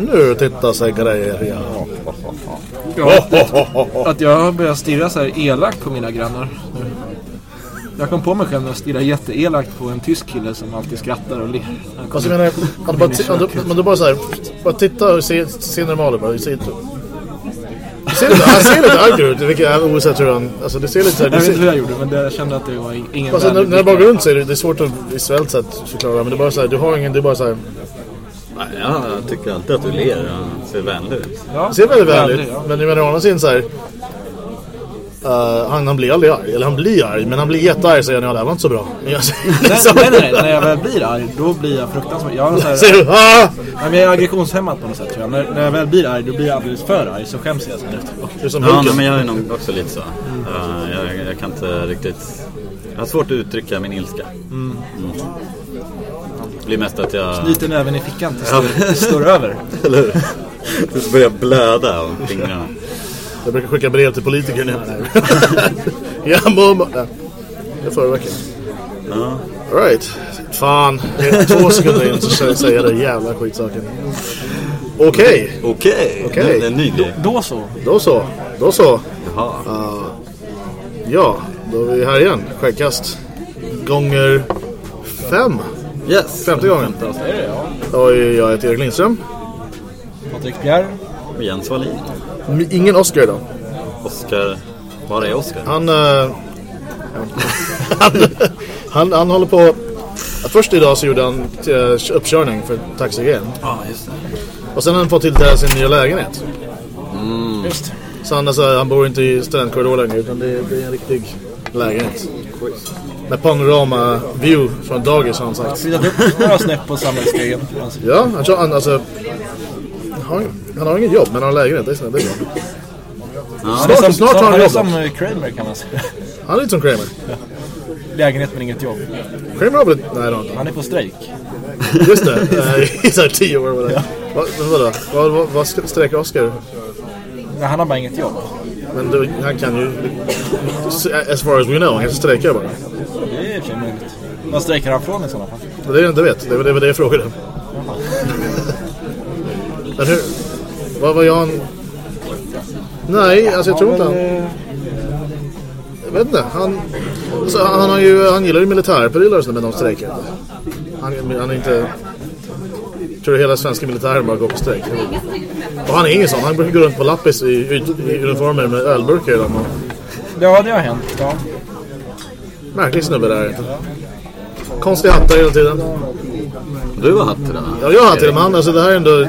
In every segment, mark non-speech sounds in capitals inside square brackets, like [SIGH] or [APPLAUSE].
Nu tittar sig grejer, ja. Ja, att jag börjar stirra så här elakt på mina grannar. nu. Jag kom på mig själv när jag stirrar jätteelakt på en tysk kille som alltid skrattar och ler. Fast kommer- jag menar, du bara, du, men du bara såhär, bara titta och se, se normal ut bara. Se, det ser lite, han ser lite arg ut, vilket är oavsett hur han, alltså det ser lite såhär, jag vet inte hur jag gjorde men det, jag kände att det var ingen Fast när, när jag bara går runt så är det, det är svårt att visuellt sett förklara, men det är bara såhär, du har ingen, det är bara såhär, Nej, jag tycker alltid att du ler. Han ser vänlig ut. Ja, ser väldigt vänligt vänlig, ja. men jag menar å andra sidan såhär, uh, han, han blir aldrig arg, eller han blir arg, men han blir jättearg säger han, ja det här var inte så bra. Nej, nej, nej, när jag väl blir arg, då blir jag fruktansvärt... Jag, har så här, Säger du, ah! nej, men jag är aggressionshämmad på något sätt tror jag. När, när jag väl blir arg, då blir jag alldeles för arg, så skäms jag sen efteråt. Ja, nej, Hulken. men jag är nog också lite så. Uh, jag, jag kan inte riktigt... Jag har svårt att uttrycka min ilska. Mm. Det blir mest att jag... Knyter näven i fickan tills det står över. [LAUGHS] Eller hur? Det börjar blöda om fingrarna. Jag brukar skicka brev till politiker nu. [LAUGHS] ja, mamma. Ja. Det är förra veckan. Ja. Alright. Fan. Två sekunder in så säger jag den jävla skitsaken. Okej. Okej, Okej. det är en ny grej. Då så. Då så. Då så. Jaha. Ja, då är vi här igen. Skäggkast. Gånger fem. Yes. Femte gången. Det är det, ja. Och jag heter Erik Lindström. Patrik Bjerre. Jens Wallin. M- Ingen Oscar idag. Oskar. Var är Oskar? Han, eh, han, han, han håller på... Först idag så gjorde han eh, uppkörning för taxigrejen. Ja, just det. Och sen har han fått tillträda sin nya lägenhet. Just. Så han, alltså, han bor inte i studentkorridor längre utan det, det är en riktig lägenhet. Med panorama view från dagis har han sagt. Upp några snäpp på samhällsstegen. Ja, han, tror- han, alltså, han, han har inget jobb men han har lägenhet. Det är, det är bra. Är Snart, som, snart har han han är jobb. som eh, Kramer kan man säga. Han är lite som Kramer. Lägenhet men inget jobb. Kramer har väl... Nej, det har han är på strejk. Just det, [LAUGHS] i såhär tio år. Vad, vadå? Vad, vad, vad sträcker Oscar? Nej, han har bara inget jobb. Men du, han kan ju... As far as we know, han kanske strejkar bara. Det är sig möjligt. Vad strejkar han från i sådana fall? Det är det jag inte vet. Det det, var det jag frågade. Men hur... Vad var jag... Nej, alltså jag tror inte han... Jag vet inte. Han, alltså, han, har ju, han gillar ju militärprylar och sådär, men de strejkar inte. Han, han är inte... Jag tror hela svenska militären bara går på strejk. Och han är ingen sån. Han brukar gå runt på lappis i, i, i uniformer med ölburkar i dem. Och, Ja, det har hänt. Ja. märklig snubbe där. Konstiga hattar hela tiden. Du har hatt idag. Ja, jag har hatt till han, alltså det här är ändå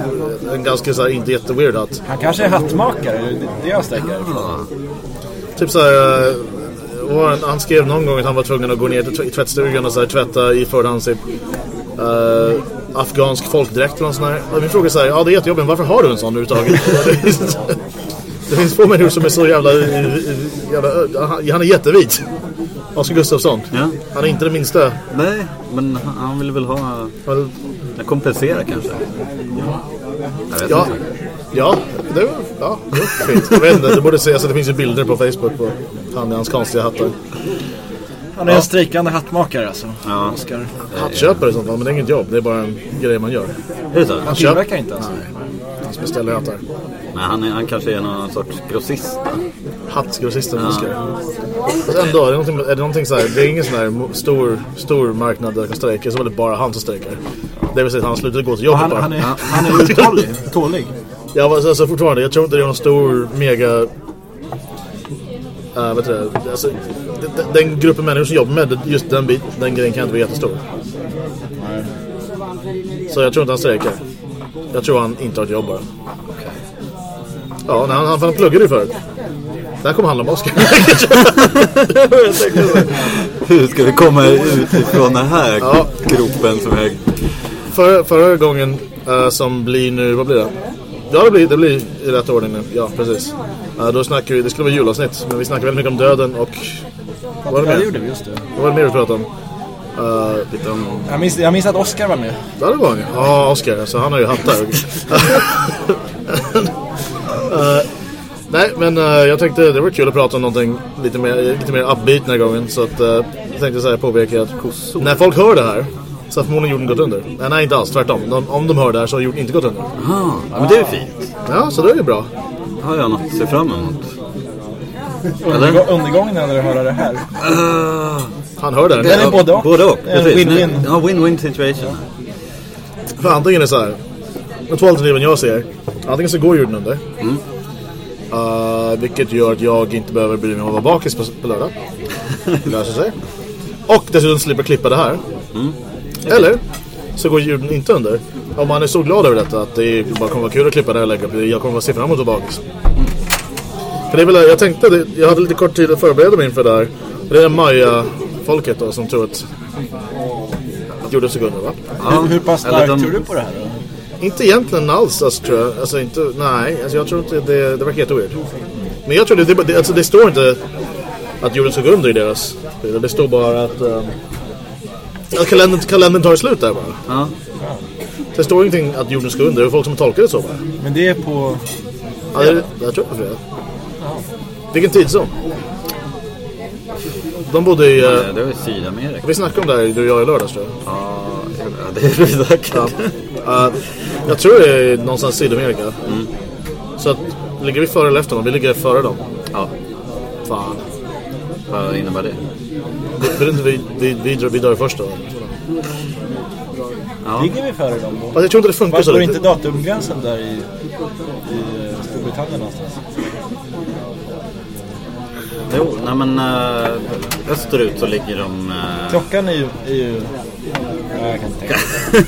en ganska så här, inte jätteweird hatt. Han kanske är hattmakare. Det är jag strejkar. Typ så här, eh, han, han skrev någon gång att han var tvungen att gå ner till tv- tvättstugan och så här, tvätta iförd han sig uh, afghansk folkdräkt eller sånt här. Och min fråga är så här, ja det är jättejobbigt, men varför har du en sån överhuvudtaget? [LAUGHS] det finns få människor som är så jävla, jävla han, han är jättevit. Oskar Gustafsson. Ja. Han är inte det minsta. Nej, men han- vill väl ha... Kompensera kanske. Vet Ja, ja, det var, ja, det var fint. Jag vet inte, det borde sägas att det finns ju bilder på Facebook på han i hans konstiga hattar. Han är en strejkande hattmakare alltså. Ja. Oskar. Hattköpare och sånt, men det är inget jobb. Det är bara en grej man gör. Han Köp- tillverkar inte ens. Han som beställer hattar. Nej, han, är, han kanske är någon sorts grossist. Hattgrossisten Oskar. Fast ändå, är det någonting, är det någonting så här, det är ingen sån här stor, stor marknad där kan strejka, så var det bara han som strejkar. Det vill säga att han har slutat gå till jobbet han, bara. han, är, han är uthållig. [LAUGHS] Tålig. Ja, alltså, alltså fortfarande, jag tror inte det är någon stor, mega... Uh, vet du det? Alltså, den, den gruppen människor som jobbar med det- just den bit, den grejen kan inte vara jättestor. Så jag tror inte han strejkar. Jag tror han inte har ett jobb bara. Ja, nej, han, han, han pluggade ju förut. Det här kommer handla om Oscar. [LAUGHS] [LAUGHS] Hur ska vi komma ut ifrån den här Ja. gropen som är... För, förra gången eh, som blir nu, vad blir det? Ja, det blir, det blir i rätt ordning nu. Ja, precis. Eh, då snackar vi, det skulle vara julavsnitt, men vi snackar väldigt mycket om döden och... Vad var det Ja, det gjorde vi just det. Vad var det mer vi pratade om? Uh, Lite om... Jag minns, jag minns att Oscar var med. där var han ju. Ja, Oscar. Alltså, han har ju hattar. uh, [LAUGHS] nej, men uh, jag tänkte det var kul att prata om någonting lite mer, lite mer upbeat den här gången. Så att, uh, jag tänkte säga påpeka att när folk hör det här så förmodligen jorden gått under. Nej, nej, inte alls. Tvärtom. De, om de hör det här så har jorden inte gått under. Ah, ja, men det är ju fint. Ja, så det är ju bra. Har jag något att se fram emot? Undergå, undergången när du hör det här. Uh, Han hör det här. Det är både och. både och. Precis. win-win. Ja, win-win situation. För antingen är det så här. De två alternativen jag ser. Antingen så går jorden under. Uh, vilket gör att jag inte behöver bry mig om att vara bakis på, på lördag. Det [LAUGHS] löser sig. Och dessutom slipper klippa det här. Eller så går jorden inte under. Om man är så glad över detta att det bara kommer vara kul att klippa det här och lägga. Jag kommer att se fram emot bakis. För det är väl, jag tänkte, det- jag hade lite kort tid att förbereda mig inför det här. Det är Maya-folket då som tror att jorden ska gå under va? hur, hur pass starkt de- tror du på det här då? Inte egentligen alls alltså, tror jag. Alltså inte, nej, alltså, jag tror inte det, det verkar helt weird. Men jag tror det, det, alltså, det står inte att jorden gå under i deras. Det, står bara att, um, att kalendern, kalendern tar slut där bara. Ja. Det står ingenting att jorden ska under. Det är folk som tolkar det så bara. Men det är på... Ja, det, jag tror på fredag. Vilken tidszon? De bodde i... Ja, Uh, det var Sydamerika. vi snackade om det här, du och jag i lördags tror jag. Ja, det är det säkert. Ja. Uh, jag tror det är någonstans i Sydamerika. Så att, ligger vi före eller efter dem? Vi ligger före dem. Ja, Fan. vad innebär det? Vi, vi, vi, vi, vi, drar, vi drar först då. Ja. Ligger vi före dem? Fast jag tror inte det funkar Varför så går inte datumgränsen där i, i eh, Storbritannien någonstans? Jo, nej men äh, österut så ligger de... Äh, Klockan är ju... Är ju ja, jag kan inte tänka.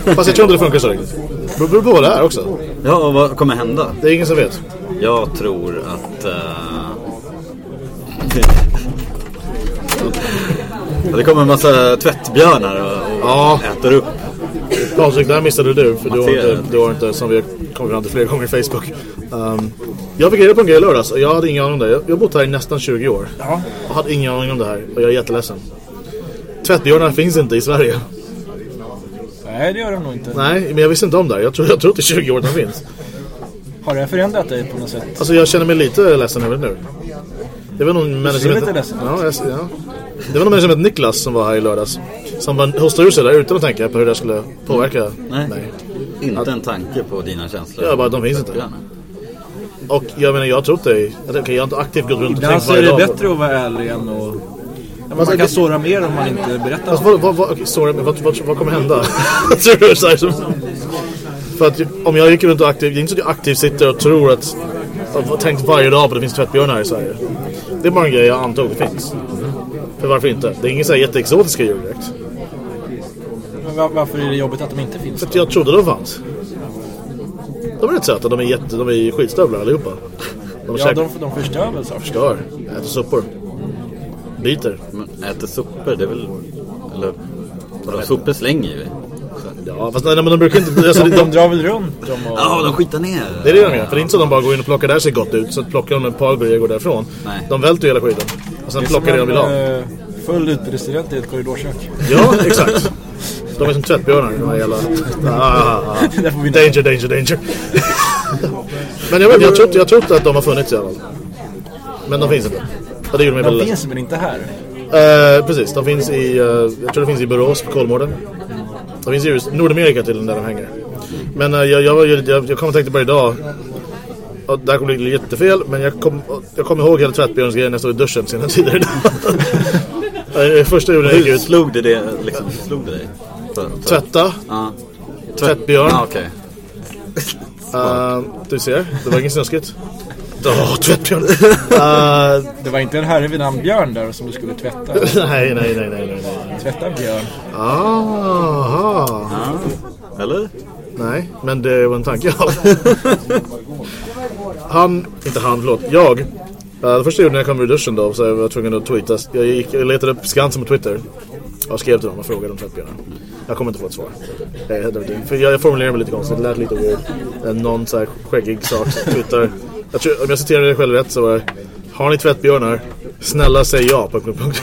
[LAUGHS] Fast jag tror inte det funkar så riktigt. Det beror på vad det är också. ja, och vad kommer hända? Det är ingen som vet. Jag tror att... äh, [LAUGHS] det kommer en massa tvättbjörnar och, och Ja. äter upp. Patrik, där missade du. För du har, inte, det. du har inte, som vi har kommit fram till flera gånger i Facebook. Um, jag fick reda på en grej i lördags och jag hade ingen aning om det. Jag jag har bott här i nästan 20 år. Ja. Och hade ingen aning om det här. Och jag är jätteledsen. Tvättbjörnar finns inte i Sverige. Nej, det gör de nog inte. Nej, men jag visste inte om det här. Jag tror, jag tror inte 20 år de finns. Har det förändrat dig på något sätt? Alltså jag känner mig lite ledsen över det nu. Det var någon människa som ledsen ja, jag, ja. Det var någon människa som hette Niklas som var här i lördags. Som bara hostade ur sig där utan att tänka på hur det skulle påverka Nej. mig. Inte en tanke på dina känslor. Ja, bara de finns inte. Och jag menar, jag har trott dig. Jag, okay, jag har inte aktivt gått runt och Ibland tänkt så är varje det dag. på- bättre att vara ärlig än att... Ja, man det- kan såra mer om man inte berättar. Alltså, vad, vad, vad, men vad, vad, vad kommer hända? [LAUGHS] tror du så här, som, för att om jag gick runt och aktivt, det är inte så att jag aktivt sitter och tror att och har tänkt varje dag på att det finns tvättbjörnar i Sverige. Det är bara en grej jag antog det finns. För varför inte? Det är ingen så här jätteexotiska djur direkt. Men var- Varför är det jobbigt att de inte finns? För att jag trodde de fanns. De är rätt söta, de är, jätte, de är skitstövlar allihopa. De Ja, de, de förstör väl saker. förstör, äter sopor. Biter. Men äter sopor, det är väl... Eller... Vadå, sopor slänger vi. Ja, fast nej, men de brukar inte... Alltså, De, de, de drar väl runt dem och... Ja, de skitar ner. Det är det de gör. För det är inte så att de bara går in och plockar där ser gott ut. Så plockar de ett par grejer och går därifrån. Nej. De välter ju hela skiten. Och sen plockar det de vill ha. en eh, full utestudent i ett korridorkök. Ja, exakt. De är som tvättbjörnar. De här jävla... Ah, ah, ah. [LAUGHS] Inte- Danger, danger, danger. Men jag vet, jag tror jag tror inte att de har funnits i alla fall. Men de finns inte. Och det gjorde mig De väldigt finns men inte här. Eh, precis, de finns i, eh, jag tror det finns i Borås på Kolmården. De finns US Nordamerika till där de hänger. Men eh, jag, jag, ju- jag, jag kom och tänkte på det idag. Och det här kommer bli jättefel, men jag kom, jag kom ihåg hela tvättbjörnsgrejen när jag stod i duschen sina tider [LAUGHS] idag. Första jag gick ut. slog det, det liksom? Slog det dig? Tvätta, Ja. tvättbjörn. Ja, okej. Eh, du ser, det var inget snuskigt. Åh, tvättbjörn! Eh, Det var inte en herre vid namn Björn där som du skulle tvätta. nej, nej, nej, nej, nej. nej. Tvätta Björn. Aha. Ja. Eller? Nej, men det var en tanke jag hade. [LAUGHS] Han, inte han, förlåt, jag. Uh, det första jag gjorde när jag kom ur duschen då så jag var tvungen att tweeta. Jag, gick, jag letade upp Skansen på Twitter. Och skrev till dem och frågade om tvättbjörnar. Jag kommer inte få ett svar. Jag, helt övertygad. för jag, jag formulerade mig lite konstigt, det lät lite weird. Eh, Någon så här skäggig sak twittrar. Jag tror, om jag citerar det själv rätt så var det Har ni tvättbjörnar? Snälla säg ja. Punkt, punkt, punkt.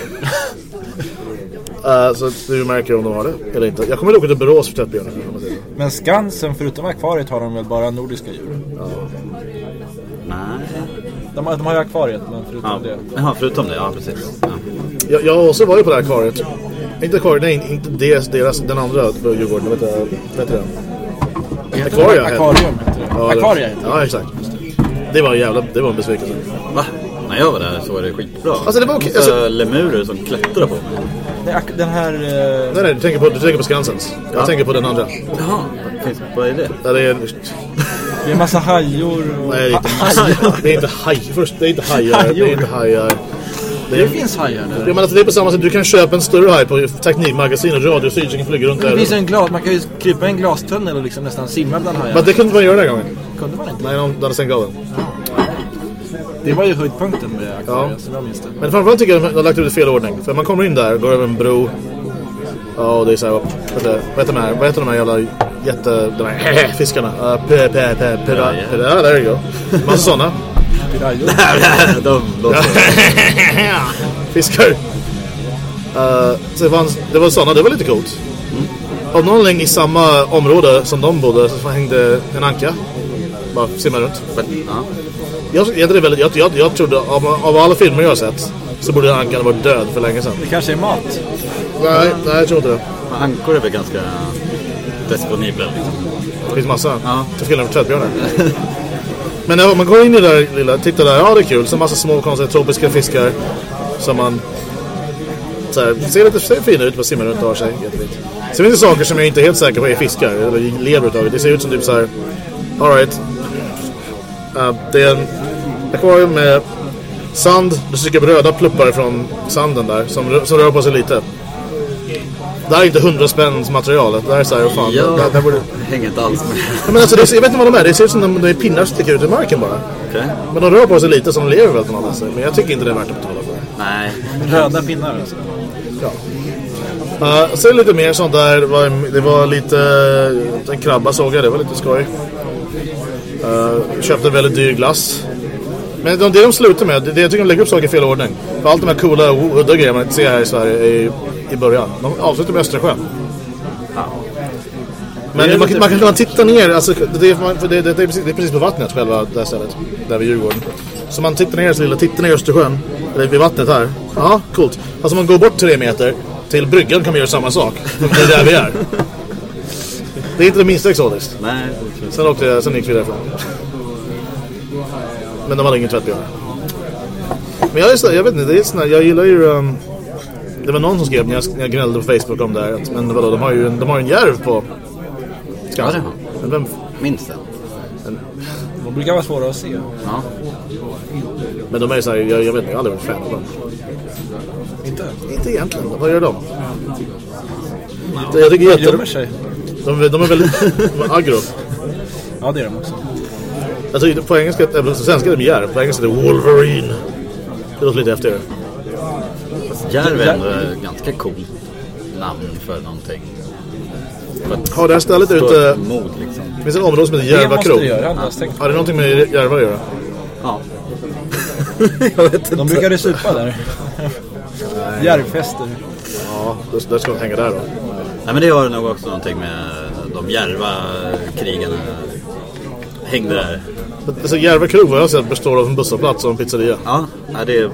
Uh, så du märker om de har det eller inte. Jag kommer att åka till Borås för tvättbjörnar. Men Skansen, förutom akvariet, har de väl bara nordiska djur? Nej. De, har- de har ju akvariet, men förutom Ja. det. Jaha, förutom det. Ja, precis. Ja. Jag, jag har också varit på det här akvariet. Inte akvariet, nej inte deras, deras den andra på Djurgården. Vet du, vad heter den? Akvaria. Akvarium heter det. Ja, det- Akvaria heter det. Ja, exakt. Det var en jävla, det var en besvikelse. Va? När jag var där så var det skitbra. Alltså, det var okej. Alltså- lemurer som klättrar på mig. Den här... eh, Nej, nej, du tänker på, du tänker på Skansens. Jag Ja. tänker på den andra. Jaha, vad är det? Ja, det är, Det är en massa hajor och... nej, det är inte, [LAUGHS] det är inte haj. Först, det är inte hajar. Det är inte hajar. Det, Det finns hajar där. jag menar att det är på samma sätt. Du kan köpa en större haj på Teknikmagasinet, Radio Syd, som kan flyga runt Det där. finns en glas, man kan ju krypa i en glastunnel och liksom nästan simma bland hajar. Men det kunde man göra den här gången. kunde man inte. Nej, de hade stängt av den. Det var ju höjdpunkten med akvariet, Ja. jag minns det. Men framförallt tycker jag att de har lagt ut i fel ordning. För man kommer in där, går över en bro. Ja, och det är vad heter, vad heter de här, vad heter de här jävla jätte, de här [LAUGHS] fiskarna? Uh, p, p, p, p, Ja, p, ja, there you go. Pirajor. [LAUGHS] De låter... [LAUGHS] Fiskar. Uh, så det, fanns, det var sådana, det var lite coolt. Av någon anledning i samma område som de bodde så hängde en anka. Bara simmade runt. Ja. Jag, jag, jag, väldigt, jag, jag, jag trodde, av, av alla filmer jag har sett, så borde ankan ha varit död för länge sedan. Det kanske är mat. Nej, nej jag tror inte det. Men Ankor är väl ganska disponibla liksom. Det finns massa. Ja. Till skillnad från tvättbjörnar. Men när man går in i det där lilla, tittar där, ja det är kul. Så massa små konstiga tropiska fiskar. Som man så här, ser lite ser fina ut, bara simmar runt och har sig. Jättefint. Sen finns det saker som jag inte är helt säker på är fiskar. Eller lever överhuvudtaget. Det ser ut som typ så här. Alright. Uh, det är en akvarium med sand. det sticker upp röda pluppar från sanden där. Som, som rör på sig lite. Det här är inte hundra spänns material. Det här är såhär, fan. Ja, Det, det borde... hänger inte alls med. Ja, Men alltså, det, jag vet inte vad de är. Det ser ut som de, de är pinnar som sticker ut i marken bara. Okej. Men de rör på sig lite som de lever väldigt många sig. Men jag tycker inte det är värt att betala för. Nej. Röda pinnar alltså. Uh, sen lite mer sånt där. Det var, det var lite... En krabba såg jag. Det var lite skoj. Uh, köpte väldigt dyr glass. Men de, det de slutar med, det, det jag tycker de lägger upp saker i fel ordning. För allt de här coola udda grejerna man inte ser här i Sverige i, i början. De avslutar med Östersjön. Men Det är man, lite- man kan man titta ner, alltså, det, är- man- det, det, det, är precis, det är precis på vattnet själva det här stället. Där vid Djurgården. Så man tittar ner så lilla, tittar ner i Östersjön. Eller vid vattnet här. Ja, coolt. Alltså man går bort tre meter till bryggan kan man göra samma sak. Det är där vi är. Det är inte det minsta exotiskt. Nej. Sen, åkte jag, sen gick vi därifrån. Men de hade ingen tvättbjörn. Men jag, är så, jag vet inte, det är såna, jag gillar ju... Um, det var någon som skrev när jag, när jag gnällde på Facebook om det här. Att, men vadå, de har ju en, de har en järv på Skansen. Ja, Men vem, Minst en. De brukar vara svåra att se. Ja. men de är så här, jag, jag vet inte, jag har aldrig varit fan av dem. Inte? Inte egentligen, vad gör de? Jag tycker Gömmer jätte, sig. de, är- de är väldigt de aggro. Ja, det är de också. Alltså på engelska, på svenska är de järv, på engelska är det Wolverine. Det låter lite häftigare. Järv är ändå ett ganska coolt namn för någonting. Har det här stället ute, emot liksom. det finns ett område som heter Det Järva måste krog. det göra, hade jag tänkt. Har det någonting med Järva att göra? Ja. [LAUGHS] jag vet inte. De brukade supa där. Järvfester. Ja, då, då ska de hänga där då. Nej men det har nog också någonting med de järva krigarna hängde där. Alltså Järva krog vad jag har sett består av en busshållplats och en pizzeria. Ja, nej, det är...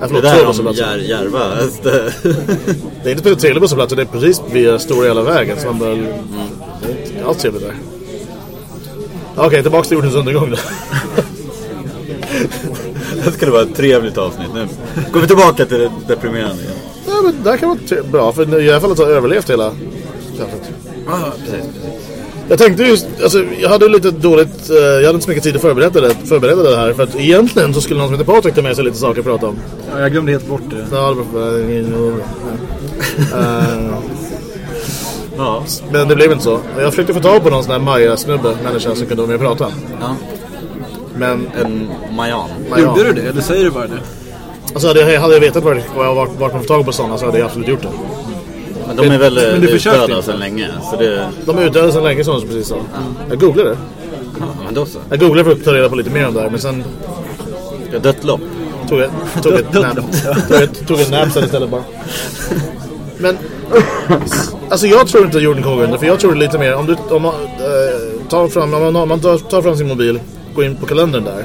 Ja, Det där om jär, järva. det- Det är inte en trevlig busshållplats, det är precis vid stora hela vägen. Så man bör... Det är inte alls trevligt där. Okej, tillbaka till jordens undergång då. [LAUGHS] Det skulle vara ett trevligt avsnitt. Nu går vi tillbaka till det deprimerande igen. ja, men det här kan vara bra, för i alla fall att ha överlevt hela. Ja, precis. precis. Jag tänkte just, alltså jag hade lite dåligt, eh, jag hade inte så mycket tid att förbereda det, förbereda det här. För att egentligen så skulle någon som heter Patrik ta med sig lite saker att prata om. Ja, jag glömde helt bort det. Ja, det var- Eh, [LAUGHS] Ja. Men det blev inte så. Jag försökte få tag på någon sån här Maja-snubbe, människa som kunde vara med och prata. ja. Men En majan. Maja, Gjorde du det? Eller säger du bara det? alltså hade jag, hade jag vetat var, var jag vart, vart man får tag på sådana så hade jag absolut gjort det. Men de är väl Men du eh, utdöda sedan länge. Så det... De är utdöda sedan länge som du precis sa. Jag googlade det. Ja, men då så. Jag googlade för att ta reda på lite mer om det här, men sen Jag dött lopp. tog jag tog ett [LAUGHS] nap. Tog ett, tog ett nap sen istället bara. Men alltså jag tror inte jorden gå under för jag tror lite mer om du om man, eh, tar fram om man, om man tar, tar fram sin mobil går in på kalendern där.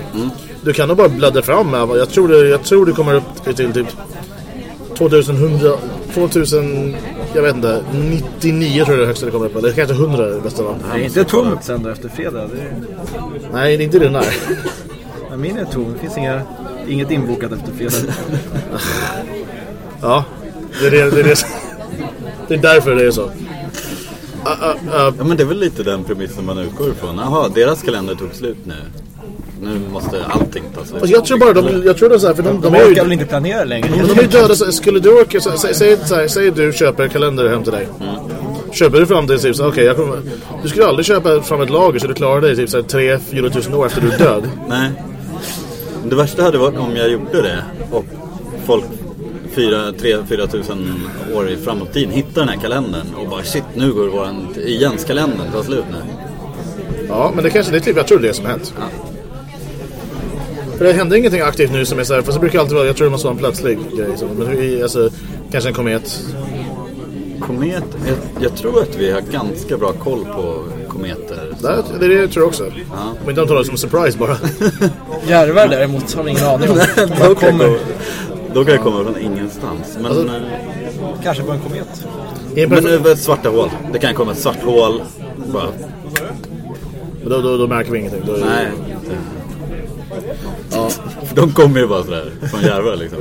Du kan nog bara bläddra fram med jag tror jag tror det kommer upp till typ 2100 2000 jag vet inte 99 tror jag det högsta det kommer upp eller kanske 100 är det bästa va? Det är inte tomt sen då efter fredag. Det är... Nej, det är inte den där. [LAUGHS] Ja, min är tom. Det finns inga, inget inbokat efter fredag. Ja, det är, det, det, är det, det är därför det är så. Uh, uh, uh, Ja men det är väl lite den premissen man utgår ifrån. Jaha, deras kalender tog slut nu. Nu måste allting ta slut. alltså jag tror bara de, jag tror det är så här, för de, de De orkar väl inte planera längre? Men de är ju döda, så skulle du orka, säg, så här, säg du köper kalender hem till dig. Köper du fram det typ så okej, jag kommer, du skulle aldrig köpa fram ett lager så du klarar dig typ så här 3-4 tusen år efter du är död. [LAUGHS] Nej. Det värsta hade varit om jag gjorde det och folk 3-4 tusen år i framåt tiden hittar den här kalendern och bara shit nu går våran Jens-kalendern ta slut nu. Ja, men det kanske det är typ, jag tror det är som hänt. För det händer ingenting aktivt nu som är så här, för så brukar det alltid vara, jag tror det måste vara en plötslig grej. Så, men alltså, kanske en komet. Komet, jag, jag tror att vi har ganska bra koll på kometer. Det är det jag tror också. Om inte de tar det som en surprise bara. [LAUGHS] Järvar däremot har vi ingen aning om. Då kan, kommer? jag, då kan jag komma från ingenstans. Men, Alltså- eh, Kanske på en komet. Men nu ett svarta hål. Det kan komma ett svart hål. Bara, Men då, då, då märker vi ingenting. Då, är- nej. Ja. De kommer ju bara sådär från Järva liksom.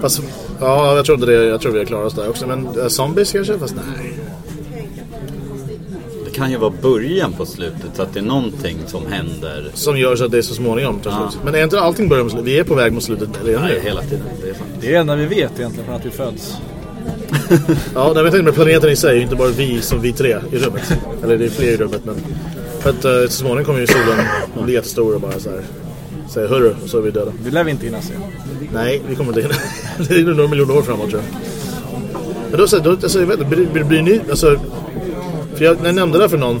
Fast, ja, jag tror det. Jag tror vi har klarat oss där också. Men uh, zombies kanske? Fast nej. Det kan ju vara början på slutet. Så att det är någonting som händer. Som gör så att det är så småningom tar Ja. slut. Men är inte allting börjar med slut? Vi är på väg mot slutet redan Nej, nu. hela tiden. Det är sant. Det är det enda vi vet egentligen från att vi föds. [LAUGHS] Ja, det vet inte med planeten i sig. Inte bara vi som vi tre i rummet. Eller det är fler i rummet. Men för att uh, så småningom kommer ju solen bli jättestor och bara så här. Säga hörru, och så är vi döda. Det lär vi inte hinna se. Nej, vi kommer inte hinna. [LAUGHS] det är nog några miljoner år framåt tror jag. Men då, så, då alltså, jag vet inte, blir, blir, blir ni, alltså, för jag, jag nämnde det för någon,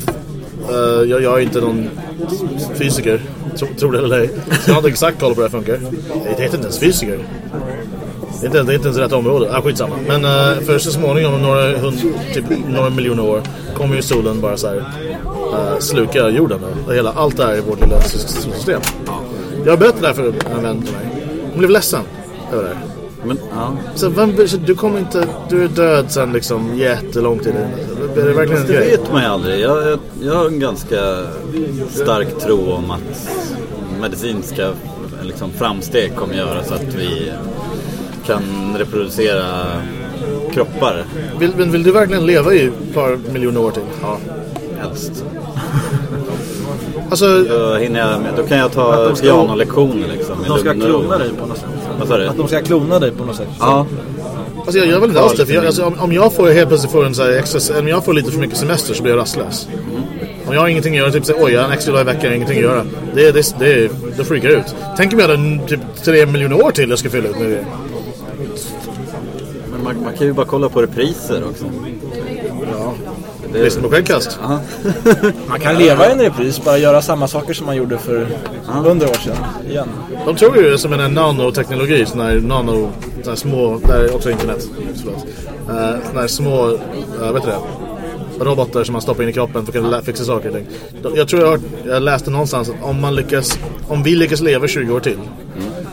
eh, jag, jag är inte någon fysiker, tro, tror det eller ej, så jag har inte exakt koll på hur det funkar. Jag heter inte ens fysiker. Det är inte, det är inte ens rätt område, ah, skitsamma. Men uh, för så småningom, om några, hund, typ, några miljoner år, kommer ju solen bara så här, eh, sluka jorden. Och hela, allt det här i vårt lilla sys- solsystem. Jag har berättat det här för en vän till mig. Hon blev ledsen över det här. Men ja. Så vem, sig? du kommer inte, du är död sen liksom jättelång tid. Är det verkligen en Det grej? vet man ju aldrig. Jag, jag, jag har en ganska stark tro om att medicinska liksom, framsteg kommer göra så att vi kan reproducera kroppar Vill, men vill du verkligen leva i ett par miljoner år till? Ja. helst. [LAUGHS] Alltså, Då, hinner jag, med- då kan jag ta ska- pianolektioner liksom. De ska klona dig på något sätt. Vad sa du? Att de ska klona dig på något sätt. Ja, alltså jag, vill inte alls det. För jag, alltså, om, om jag får helt plötsligt får en så här extra, om jag får lite för mycket semester så blir jag rastlös. Om jag har ingenting att göra, typ så oj jag har en extra dag i veckan, ingenting att göra. Det, det, det, det freakar ut. Tänk om jag hade typ tre miljoner år till jag ska fylla ut med det. men man, man kan ju bara kolla på repriser också. Det, Lyssna på skäggkast. Man kan leva i en repris, bara göra samma saker som man gjorde för hundra år sedan. Igen. De tror ju som en nanoteknologi, sån här nano, sån här små, det är också internet, förlåt. Uh, här små, uh, vet du det? Robotar som man stoppar in i kroppen för att kunna fixa saker och ting. De- Jag tror jag, har, jag läste någonstans att om man lyckas, om vi lyckas leva 20 år till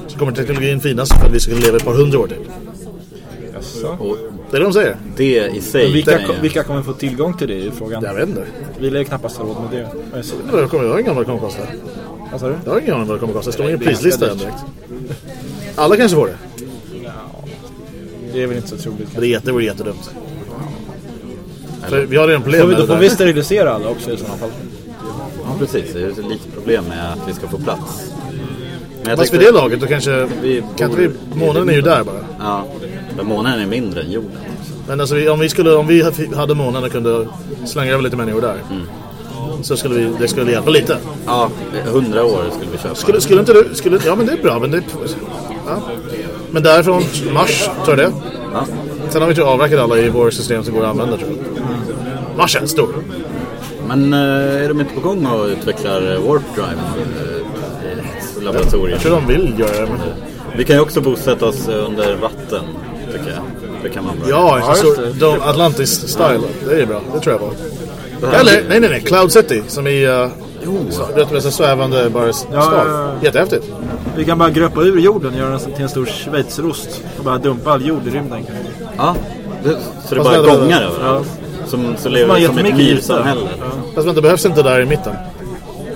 så kommer teknologin finnas för att vi ska leva ett par hundra år till. Och Det är det de säger. det i sig Vilka, kan ju- vilka kommer få tillgång till det i frågan? Jag vet inte. Vi lär ju knappast ha råd med det. Jag kommer- jag har ingen aning vad det kommer kosta. Vad sa du? Jag har ingen aning vad det kommer kosta. Det står ingen prislista än direkt. Alla kanske får det. Det är väl inte så troligt. Det, är det vore jättedumt. För vi har redan Får problem vi, med då det får där. vi sterilisera alla också i sådana fall. Ja precis, det är ett litet problem med att vi ska få plats. Men jag Fast vid det laget då kanske... Vi kan inte vi, bor- månen är ju där bara. Ja, men månen är mindre än jorden. Men alltså om vi, skulle, om vi hade månen och kunde slänga över lite människor där. Så skulle vi, det skulle hjälpa lite. Ja, hundra år skulle vi köpa. Skulle, skulle inte du... Skulle, ja men det är bra. Men, det, ja. men därifrån Mars, tror jag det. Ja. Sen har vi tror avverkat alla i vårt system som går att använda tror jag. Mars är stor. Men eh, är de inte på gång och utvecklar Warp Drive eh, laboratorium? Jag tror de vill göra det. Men, Vi kan ju också bosätta oss under vatten, tycker jag. Det kan vara bra. Ja, Ja, så, just det. de Atlantis style. Det är bra. Det tror jag på. Eller, nej, nej, nej. Cloud City. Som i... Uh, så, du vet, med så svävande bara Ja, ja, ja. Jättehäftigt. Vi kan bara gröpa ur jorden och göra den till en stor schweizerost. Och bara dumpa all jord i rymden. Ja. Det, så det Fast bara vänta, gångar vänta. överallt. Som, så Man lever det som ett myrsamhälle. Ja. Fast vänta, behövs inte där i mitten.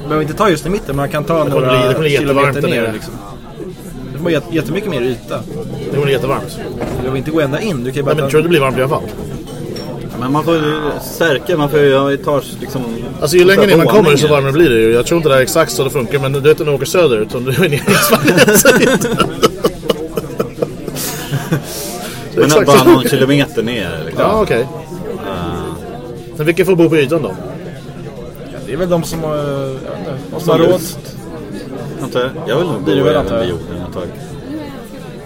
behöver inte ta just i mitten, men man kan ta kommer några bli- det kommer bli jättevarmt kilometer ner. Liksom. Det kommer jätte, jättemycket mer yta. Det kommer bli jättevarmt. Du behöver inte gå ända in. Du kan ju Nej, bara men ta... tror du det blir varmt i alla fall? Men man får ju stärka, man får ju ha etage liksom... Alltså ju längre ner man kommer så varmare blir det ju. Jag tror inte det är exakt så det funkar. Men du vet när du åker söderut. Om du är nere i Sverige. Men bara så. någon kilometer ner liksom. Ja, okej. Ah. Men vilka får bo på ytan då? Det är väl de som har, jag vet inte, de som har råd. Antar jag. Jag vill nog bo vid jorden ett tag.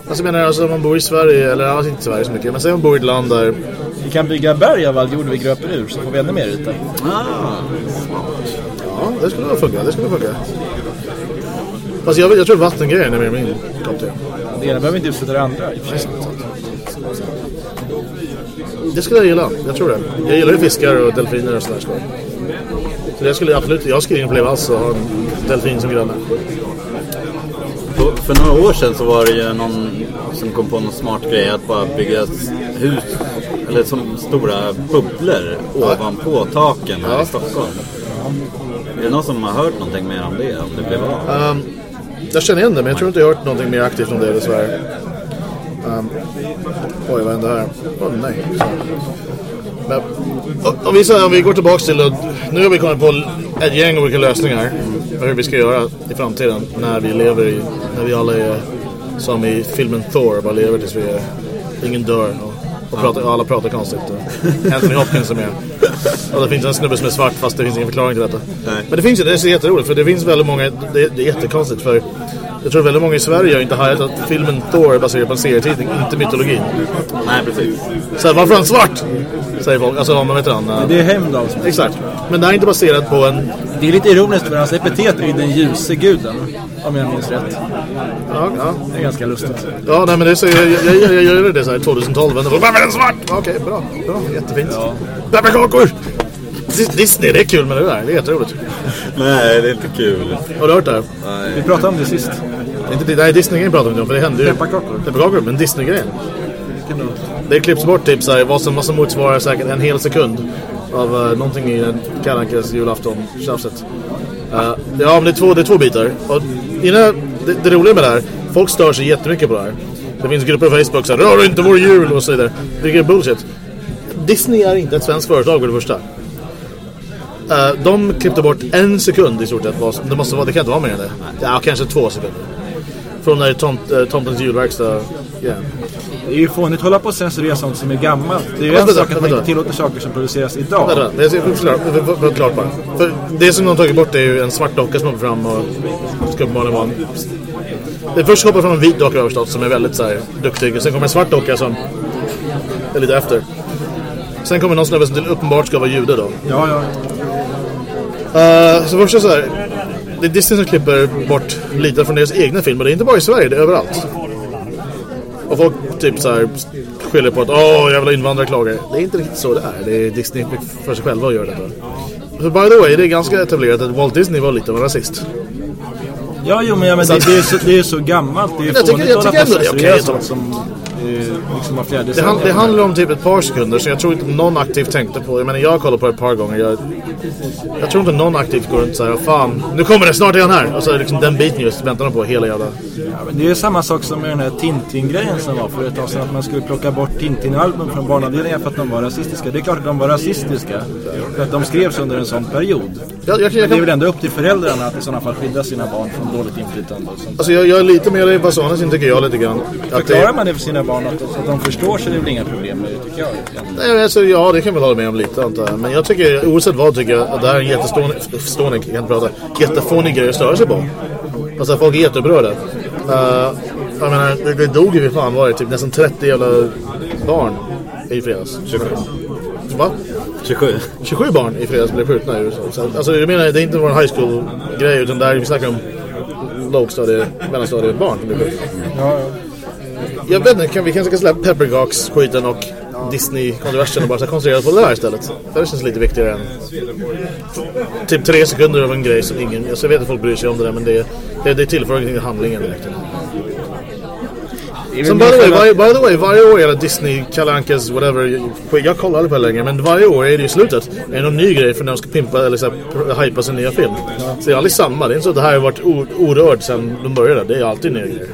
Alltså jag menar alltså om man bor i Sverige, eller ja, inte i Sverige så mycket. Men säg om man bor i ett land där... Vi kan bygga berg av all jord vi gröper ur så får vi ännu mer yta. Ah. Ja, det skulle nog funka. Det skulle funka. Fast jag, jag tror vattengrejen är mer min kopp. Det ena behöver inte utesluta det andra. i och för sig. Det skulle jag gilla. Jag tror det. Jag gillar ju fiskar och delfiner och sådär skoj. Så det skulle jag absolut... Jag skulle inte leva alls och ha en delfin som granne. För, för några år sedan så var det ju någon som kom på någon smart grej att bara bygga hus, eller som stora bubblor ovanpå taken här Ja. i Stockholm. Är det någon som har hört någonting mer om det? Om det blev av? Um, jag känner igen det, men jag tror inte jag har hört någonting mer aktivt om det dessvärre. Um, oj, vad hände här? Åh nej. Men, om, vi, så- om vi går tillbaka till... att- Nu har vi kommit på ett gäng olika lösningar för hur vi ska göra i framtiden när vi lever i... När vi alla är som i filmen Thor, bara lever tills vi är... Ingen dör och, och, pratar, alla pratar konstigt. Och Anthony Hopkins är med. Och det finns en snubbe som är svart fast det finns ingen förklaring till detta. Men det finns ju, det är så jätteroligt för det finns väldigt många, det, det är jättekonstigt för jag tror väldigt många i Sverige har inte hajat att filmen Thor är baserad på en serietidning, inte mytologin. Nej, precis. Så här, varför är han svart? Säger folk, alltså vad heter han? Det är Heimdall som Exakt. Men det här är inte baserat på en, Det är lite ironiskt för hans epitet är ju den ljuse guden. Om jag minns rätt. ja, ja. Det är ganska lustigt. Ja, nej men det så, jag, jag, jag, jag gör det så här 2012, men varför är den svart? Okej, bra, bra, jättefint. Ja. Pepparkakor! Dis- Disney, det är kul med det där, det är jätteroligt. Nej, det är inte kul. Har du hört det här? Vi pratade om det sist. Inte, nej, Disney-grejen pratar vi inte om, för det hände ju. Pepparkakor. Pepparkakor, men Disney-grejen. Det klipps bort typ såhär, vad som, vad som motsvarar säkert en hel sekund av uh, någonting i den Kalle Ankas julafton-tjafset. Uh, ja, men det är två, det är två bitar. Och innan, det, det roliga med det här, folk stör sig jättemycket på det här. Det finns grupper på Facebook såhär, rör inte vår jul och så vidare. Vilket är bullshit. Disney är inte ett svenskt företag för det första. Uh, de klippte bort en sekund i stort sett. Det, måste vara, det kan inte vara mer än det. Ja, kanske två sekunder. Från när tomt, uh, Tomtens julverkstad... Yeah. Det är ju fånigt att hålla på och censurera sånt som är gammalt. Det är ju en sak att man inte tillåter saker som produceras idag. Vänta. Jag ska förklara, bara. För det som de har tagit bort är ju en svart docka som hoppar fram och ska uppenbarligen vara en... Det först hoppar fram en vit docka överstått som är väldigt så här, duktig. Sen kommer en svart docka som är lite efter. Sen kommer någon snubbe som till uppenbart ska vara jude då. Ja, ja. Uh, så först så här. Det är Disney som klipper bort lite från deras egna filmer. Det är inte bara i Sverige, det är överallt. Och folk typ så här skyller på att åh, jävla invandrare klagar. Det är inte riktigt så det är. Det är Disney för sig själva att göra detta. För by the way, det är ganska etablerat att Walt Disney var lite av en rasist. Ja, jo, men, ja, men det, det, är så, det är så gammalt. Det är tycker- fånigt att hålla på okej. sånt som eh, liksom var fjärde Det, hand, det handlar om typ ett par sekunder så jag tror inte någon aktivt tänkte på det. Jag menar jag kollat på det ett par gånger. Jag, jag tror inte någon aktivt går runt och säger fan, nu kommer det, snart är han här. Och så är liksom den biten just väntar de på hela jävla... Ja, men det är samma sak som med den här Tintin-grejen som var för ett tag sedan. Att man skulle plocka bort Tintin-album från barnavdelningen för att de var rasistiska. Det är klart att de var rasistiska. För att de skrevs under en sån period. Jag, jag, jag, Det är väl ändå upp till föräldrarna att i sådana fall skydda sina barn från dåligt inflytande och sånt. alltså jag, jag är lite mer i Basones tycker jag lite grann. Förklarar det, man det för sina barn att, att de förstår så är det väl inga problem med det tycker jag. nej, men alltså, ja, det kan jag väl hålla med om lite antar jag. Men jag tycker, oavsett vad, tycker jag att det här är en jättestånig, stånig, jag kan prata, jättefånig grej att störa sig på. Alltså folk är jätteupprörda. Uh, jag menar, det, det dog ju för fan var det typ nästan 30 jävla barn i fredags. 27. Va? 27. 27 barn i fredags blev skjutna i USA. Så, alltså jag menar, det är inte bara en high school grej utan där vi snackar om lågstadie, mellanstadiebarn som blev skjutna. Ja, ja. Jag vet inte, kan, vi kanske kan släppa Peppergawks-skiten och Disney-kontroversen och bara så koncentrera på det här istället. För det känns lite viktigare än typ tre sekunder av en grej som ingen... Alltså jag vet att folk bryr sig om det där men det, det, det tillför ingenting till handlingen direkt. Som by the, way, varje, by the way, varje år är det Disney, Kalle Ankas, whatever. Jag kollar aldrig på det längre, men varje år är det i slutet. Det är någon ny grej för när de ska pimpa eller så här, hypa sin nya film. Så det är aldrig samma. Det är inte så att det här har varit orört sedan de började. Det är alltid nya grejer.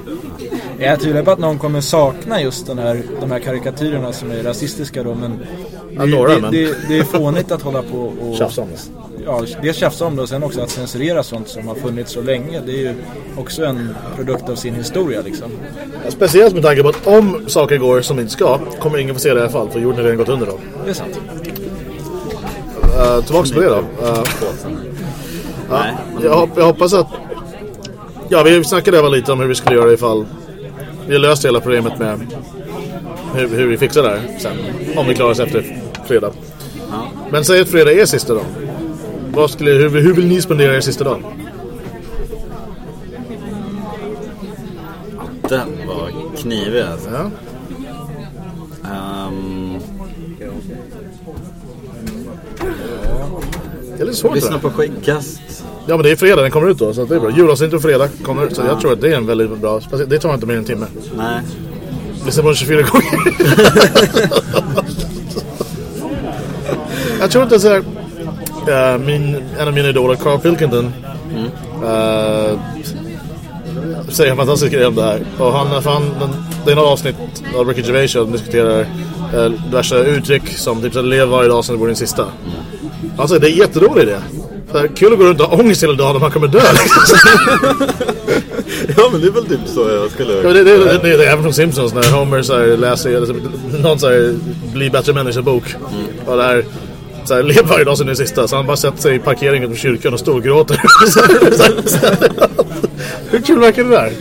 Jag tvivlar på att någon kommer sakna just den här, de här karikatyrerna som är rasistiska då, men... Ja, några, det, men- det, det är fånigt att hålla på och... [LAUGHS] Tjafsa om det. Ja, dels tjafsa om det och sen också att censurera sånt som har funnits så länge. Det är ju också en produkt av sin historia liksom. Speciellt med tanke på att om saker går som inte ska kommer ingen få se det i alla fall för jorden har redan gått under då. Det är sant. Uh, tillbaks på det då. Uh, Nej, jag, hop- jag hoppas att... Ja, vi snackade väl lite om hur vi skulle göra ifall vi löste hela problemet med hur, hur vi fixar det här sen. Om vi klarar oss efter fredag. Men säg att fredag är sista dag. Vad skulle, hur, hur vill ni spendera er sista dag? den var knivig alltså. Ja. Ehm, Det är lite svårt lyssna på skäggkast. Ja men det är fredag den kommer ut då så det är bra. Julavsnitt och fredag kommer ut så jag tror att det är en väldigt bra. Det tar inte mer än en timme. Nej. Lyssna på den 24 gånger. jag tror inte så här. eh, min, en av mina idoler, Carl Pilkington. eh, säger en fantastisk grej om det här. Och han, för han, det är några avsnitt av Ricky Gervais som diskuterar uh, diverse uttryck som typ så här, lev varje dag som det vore din sista. Alltså det är en jätterolig idé. För kul att gå runt och ha ångest hela dagen om man kommer dö. liksom. [LAUGHS] Ja men det är väl typ så jag skulle... Ja, det, det, det, det, det är även från Simpsons när Homer så här, läser eller, så- någon så här, bli bättre människa-bok. Och det här, så här, lev varje dag som är sista. Så han bara sätter sig i parkeringen på kyrkan och storgråter. [LAUGHS] Så så så. Hur kul verkar det där?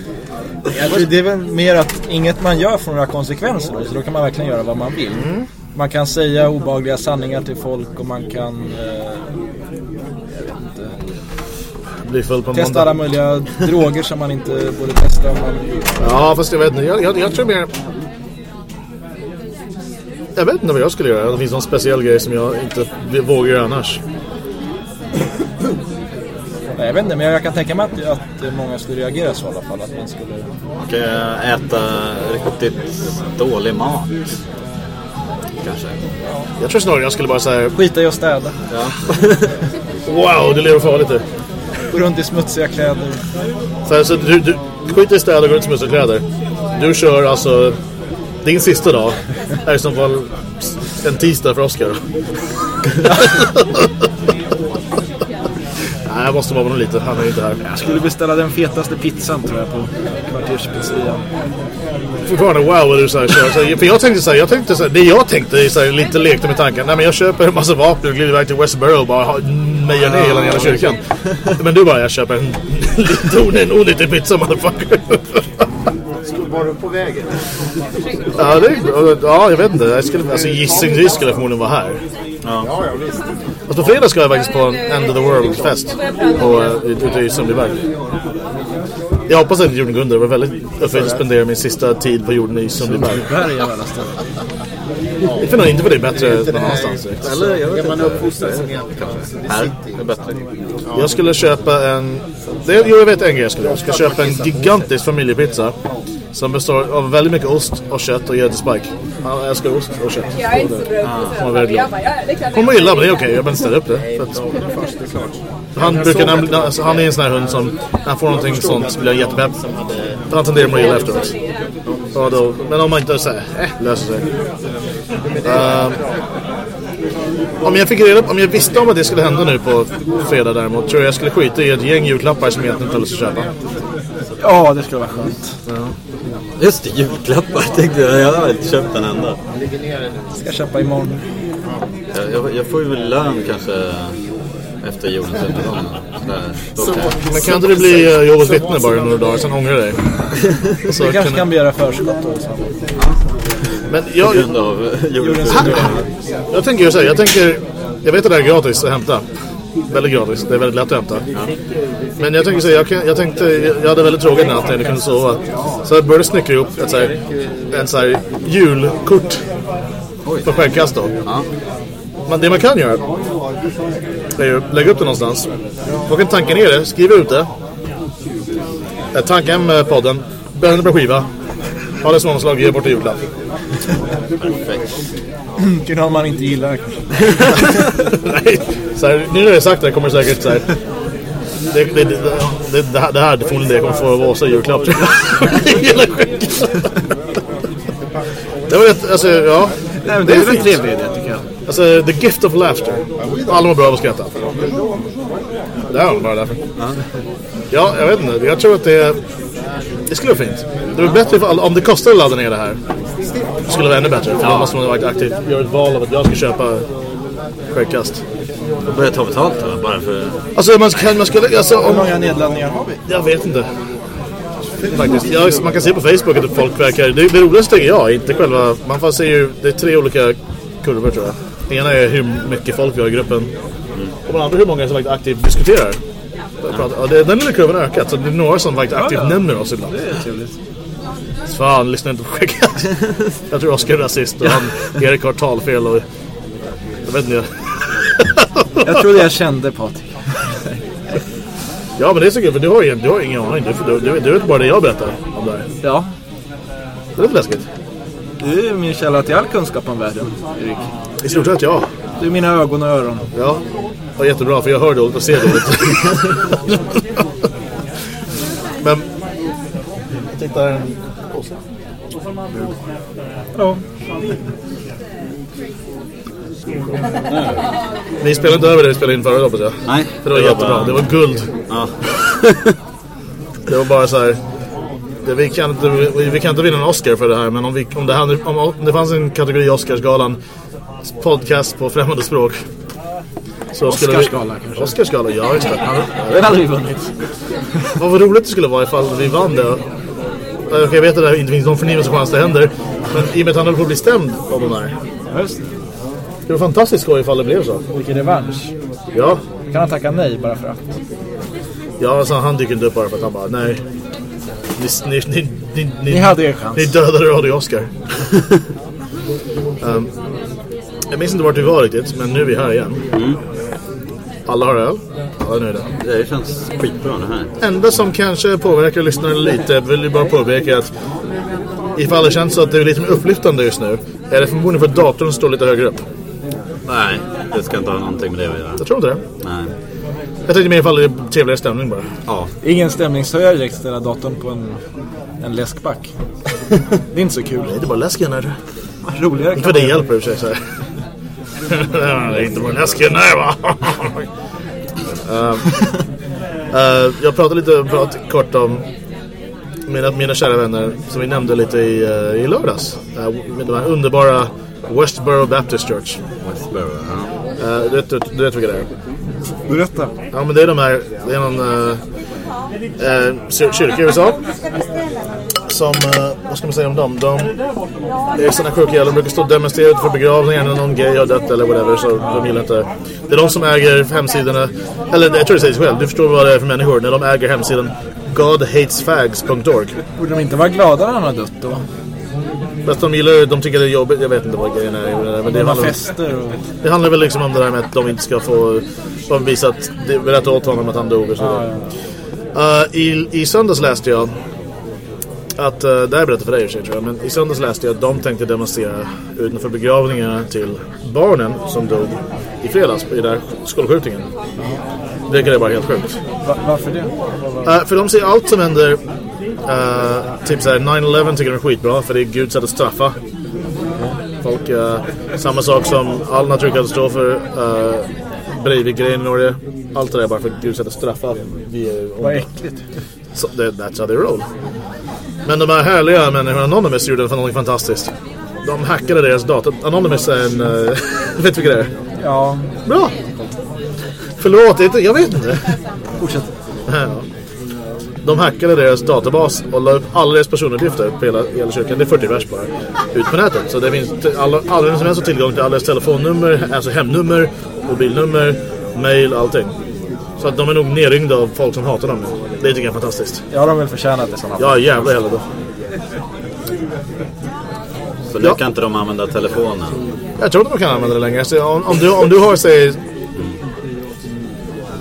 Jag tror det är väl mer att inget man gör får några konsekvenser då, så då kan man verkligen göra vad man vill. Mm. Man kan säga obehagliga sanningar till folk och man kan eh, Bli full på testa alla möjliga droger som man inte borde testa om man Ja, fast jag vet inte. Jag, jag, jag tror mer... Jag vet inte vad jag skulle göra. Det finns någon speciell grej som jag inte vågar göra annars. Nej, jag vet inte, men jag kan tänka mig att, att många skulle reagera så i alla fall. Att man skulle... Jag äta riktigt dålig mat? Kanske. Jag tror snarare jag skulle bara säga Skita i att städa. Ja. [LAUGHS] Wow, du lever farligt du. Gå runt i smutsiga kläder. Så, här, så du, du skiter i städ och går ut i smutsiga kläder. Du kör alltså din sista dag är så fall en tisdag för Oscar. [LAUGHS] Nej, jag måste vara lite. Han är ju inte här. Jag skulle beställa den fetaste pizzan tror jag på kvarterspizzerian. Fortfarande wow vad du så här, kör. För jag tänkte så här, jag tänkte så här, det jag tänkte är så här, lite lekte med tanken. Nej men jag köper en massa vapen och glider iväg till Westboro och bara mejar ner hela den jävla kyrkan. Men du bara, jag köper en lite onödig, onödig pizza motherfucker. Var du på vägen? Ja, det, ja, jag vet inte. Jag skulle, alltså, gissningsvis skulle jag förmodligen vara här. Ja, ja visst. Fast på fredag ska jag faktiskt på en End of the World-fest uh, ute i Sundbyberg. Jag hoppas att jorden går under. Det var väldigt öppet att spendera min sista tid på jorden i Sundbyberg. Berg av alla ställen. Jag finner inte för det är bättre någon annanstans. Eller jag vet man inte. uppfostrad som? Här är bättre. Jag skulle köpa en... Det, jo, jag vet en grej jag skulle. Jag ska köpa en gigantisk familjepizza. Som består av väldigt mycket ost och kött och gäddspike. Han älskar ost och kött. Jag är inte så bra på Hon mår illa men det är okej. Jag bara ställer upp det. För att, han, brukar, nämligen- alltså, han är en sån här hund som när han får någonting sånt så blir han jättepepp. För han tenderar att må illa efteråt. Ja, då, men om man inte säger eh, löser sig. Ehm, om jag fick reda på, om jag visste om att det skulle hända nu på fredag däremot tror jag jag skulle skita i ett gäng julklappar som jag inte har lust att köpa. Ja, det skulle vara skönt. Just det, julklappar tänkte jag. Jag har inte köpt en enda. Ska köpa imorgon. Jag, jag, jag får ju väl lön kanske efter jordens undergång. Men kan inte du bli uh, Jehovas vittne bara några dagar, sen ångrar dig? [LAUGHS] Så Vi kanske kan- kan begära förskott då. Men På jag, grund av jordens jag tänker ju så här, jag tänker... Jag vet att det är gratis att hämta. väldigt gratis. Det är väldigt lätt att hämta. Men jag tänker så här, jag, kan, jag tänkte, jag hade väldigt tråkigt natt när jag kunde sova. Så jag började snickra ihop ett så här, en så här julkort för skäggkast då. Men det man kan göra är ju lägga upp det någonstans. Och kan tanka ner det, skriva ut det. Tanka hem podden, bränna på skiva. Ha det som omslag, ge bort i julklapp. Kanal man inte gillar kanske. [LAUGHS] Nej, så här, nu när jag sagt det kommer det säkert så här. Det, det, det, det, det, här, det här är förmodligen det jag kommer få av Vasa i julklapp. [LAUGHS] Hela. Det var ett, alltså, ja. Nej, men det är väl fint. trevlig idé tycker jag. Alltså, the gift of laughter. Alla mår bra av att skratta. Det här var bara därför. Ja, jag vet inte. Jag tror att det Det skulle vara fint. Det vore bättre ifall, om det kostar att ladda ner det här. Det skulle vara ännu bättre. För då måste man vara aktiv. Göra ett val av att jag ska köpa skäggkast. Börja ta betalt då, bara för... Alltså man, kan, man skulle... Alltså, Hur om, många nedladdningar har vi? jag vet inte. Faktiskt. Ja, man kan se på Facebook att folk verkar... Det, det roligaste tycker jag, inte själva... Man får se ju... Det är tre olika kurvor tror jag. Den ena är hur mycket folk vi har i gruppen. Och den andra hur många som faktiskt aktivt diskuterar. Pratar- Ja, det, den lilla kurvan har ökat. Så det är några som faktiskt aktivt ja. nämner oss ibland. Det är trevligt. Fan, lyssna inte på skägget. [LAUGHS] jag tror Oskar är rasist och han, Erik har talfel och... Jag vet inte. Jag trodde jag kände Patrik. [LAUGHS] Ja men det är så kul för du har ju du har ingen aning. Du, du, du, du vet bara det jag berättar om det här. Ja, Det är lite läskigt. du är min källa till all kunskap om världen, Erik. I stort sett ja. Du är mina ögon och öron. Ja. ja jättebra för jag hör dåligt och ser dåligt. men... Jag tänkte här en... Ja. Ni spelade inte över det vi spelade in förra hoppas jag. Nej. För det var jättebra. bara- Det var guld. Ja. Det var bara så här. Det, vi, kan inte, vi, vi kan inte vinna en Oscar för det här men om, vi, om, det, hade, om, om det fanns en kategori i Oscarsgalan podcast på främmande språk så skulle vi- Oscarsgala kanske. Oscarsgala, ja just det. Det hade vi vunnit. Vad roligt det skulle vara ifall vi vann det. Okej, jag vet att det inte finns någon förnimmelse chans det händer. Men i och med att han håller på att bli stämd av de här. Ja, Just det. Det var fantastiskt skoj ifall det blev så. Vilken revansch. Ja, Kan han tacka nej bara för att? ja alltså, han dyker inte upp bara för att han bara nej. Ni, ni, ni, ni, ni, Ni hade er chans. Ni dödade Radio Oscar. [LAUGHS] um, jag minns inte vart vi var riktigt, men nu är vi här igen. Alla har öl. Alla är nöjda. Det känns skitbra det här. enda som kanske påverkar lyssnaren lite vill jag bara påpeka att ifall det känns så att det är lite mer upplyftande just nu är det förmodligen för att datorn står lite högre upp. Nej, det ska inte ha någonting med det att göra. Jag tror inte det. Nej. Jag tänkte mer ifall det är trevligare stämning bara. Ja. Ingen stämningshöjare direkt ställa datorn på en, en läskback. [LAUGHS] Det är inte så kul. Det är bara läsken här. Roligare Inte kan för det hjälper i och för sig inte bara läsken här va. um, uh, jag pratade lite prat, kort om mina, mina kära vänner som vi nämnde lite i, uh, i lördags. Uh, med de här underbara Westboro Baptist Church. Westboro, ja. Uh, du, vet, du, du vet vilka det är? Berätta. Ja men det är de här, det är någon uh, uh, kyr- kyrka i USA. Som, uh, vad ska man säga om dem? De är sådana sjuka jävlar, de brukar stå och demonstrera för begravningar när någon gay har dött eller whatever. Så de gillar inte. Det är de som äger hemsidorna, eller jag tror det säger sig själv, du förstår vad det är för människor. När de äger hemsidan godhatesfags.org. Borde de inte vara glada när han har dött då? Fast de gillar de tycker det är jobbigt, jag vet inte vad grejen är. Men det De handlar, fester och... det handlar väl liksom om det där med att de inte ska få få visa att, det- berätta åt honom att han dog och så vidare. Uh, i, I söndags läste jag att, uh, det här berättade för dig i sig tror jag, men i söndags läste jag att de tänkte demonstrera utanför begravningarna till barnen som dog i fredags i den där skolskjutningen. Det är bara helt sjukt. Va, varför det? Uh, för de ser allt som händer uh, Typ såhär 9-11 tycker de är skitbra För det är Guds sätt att straffa Folk, uh, samma sak som all naturkatastrofer uh, Breivik-grejen i Norge Allt det där är bara för Guds sätt att straffa Vi är Vad äckligt. så, det, That's how they roll Men de här härliga människorna Anonymous gjorde för någonting fantastiskt De hackade deras dator Anonymous är en... Uh, [LAUGHS] vet du vilka det är? Ja, Bra! Förlåt, inte- jag vet inte fortsätt. Ja. De hackade deras databas och la upp alla deras personuppgifter på hela, hela kyrkan. Det är 40 vers bara. Ut på nätet. Så det finns alla, alla som helst har tillgång till alla deras telefonnummer, alltså hemnummer, mobilnummer, mail, allting. Så att de är nog nerringda av folk som hatar dem nu. Det tycker jag är fantastiskt. Ja, de har väl förtjänat det sådana fall. Ja, jävla helvete. Så nu Ja. kan inte de använda telefonen. Jag tror inte man kan använda det längre. Så om, om, du, om du har, säg...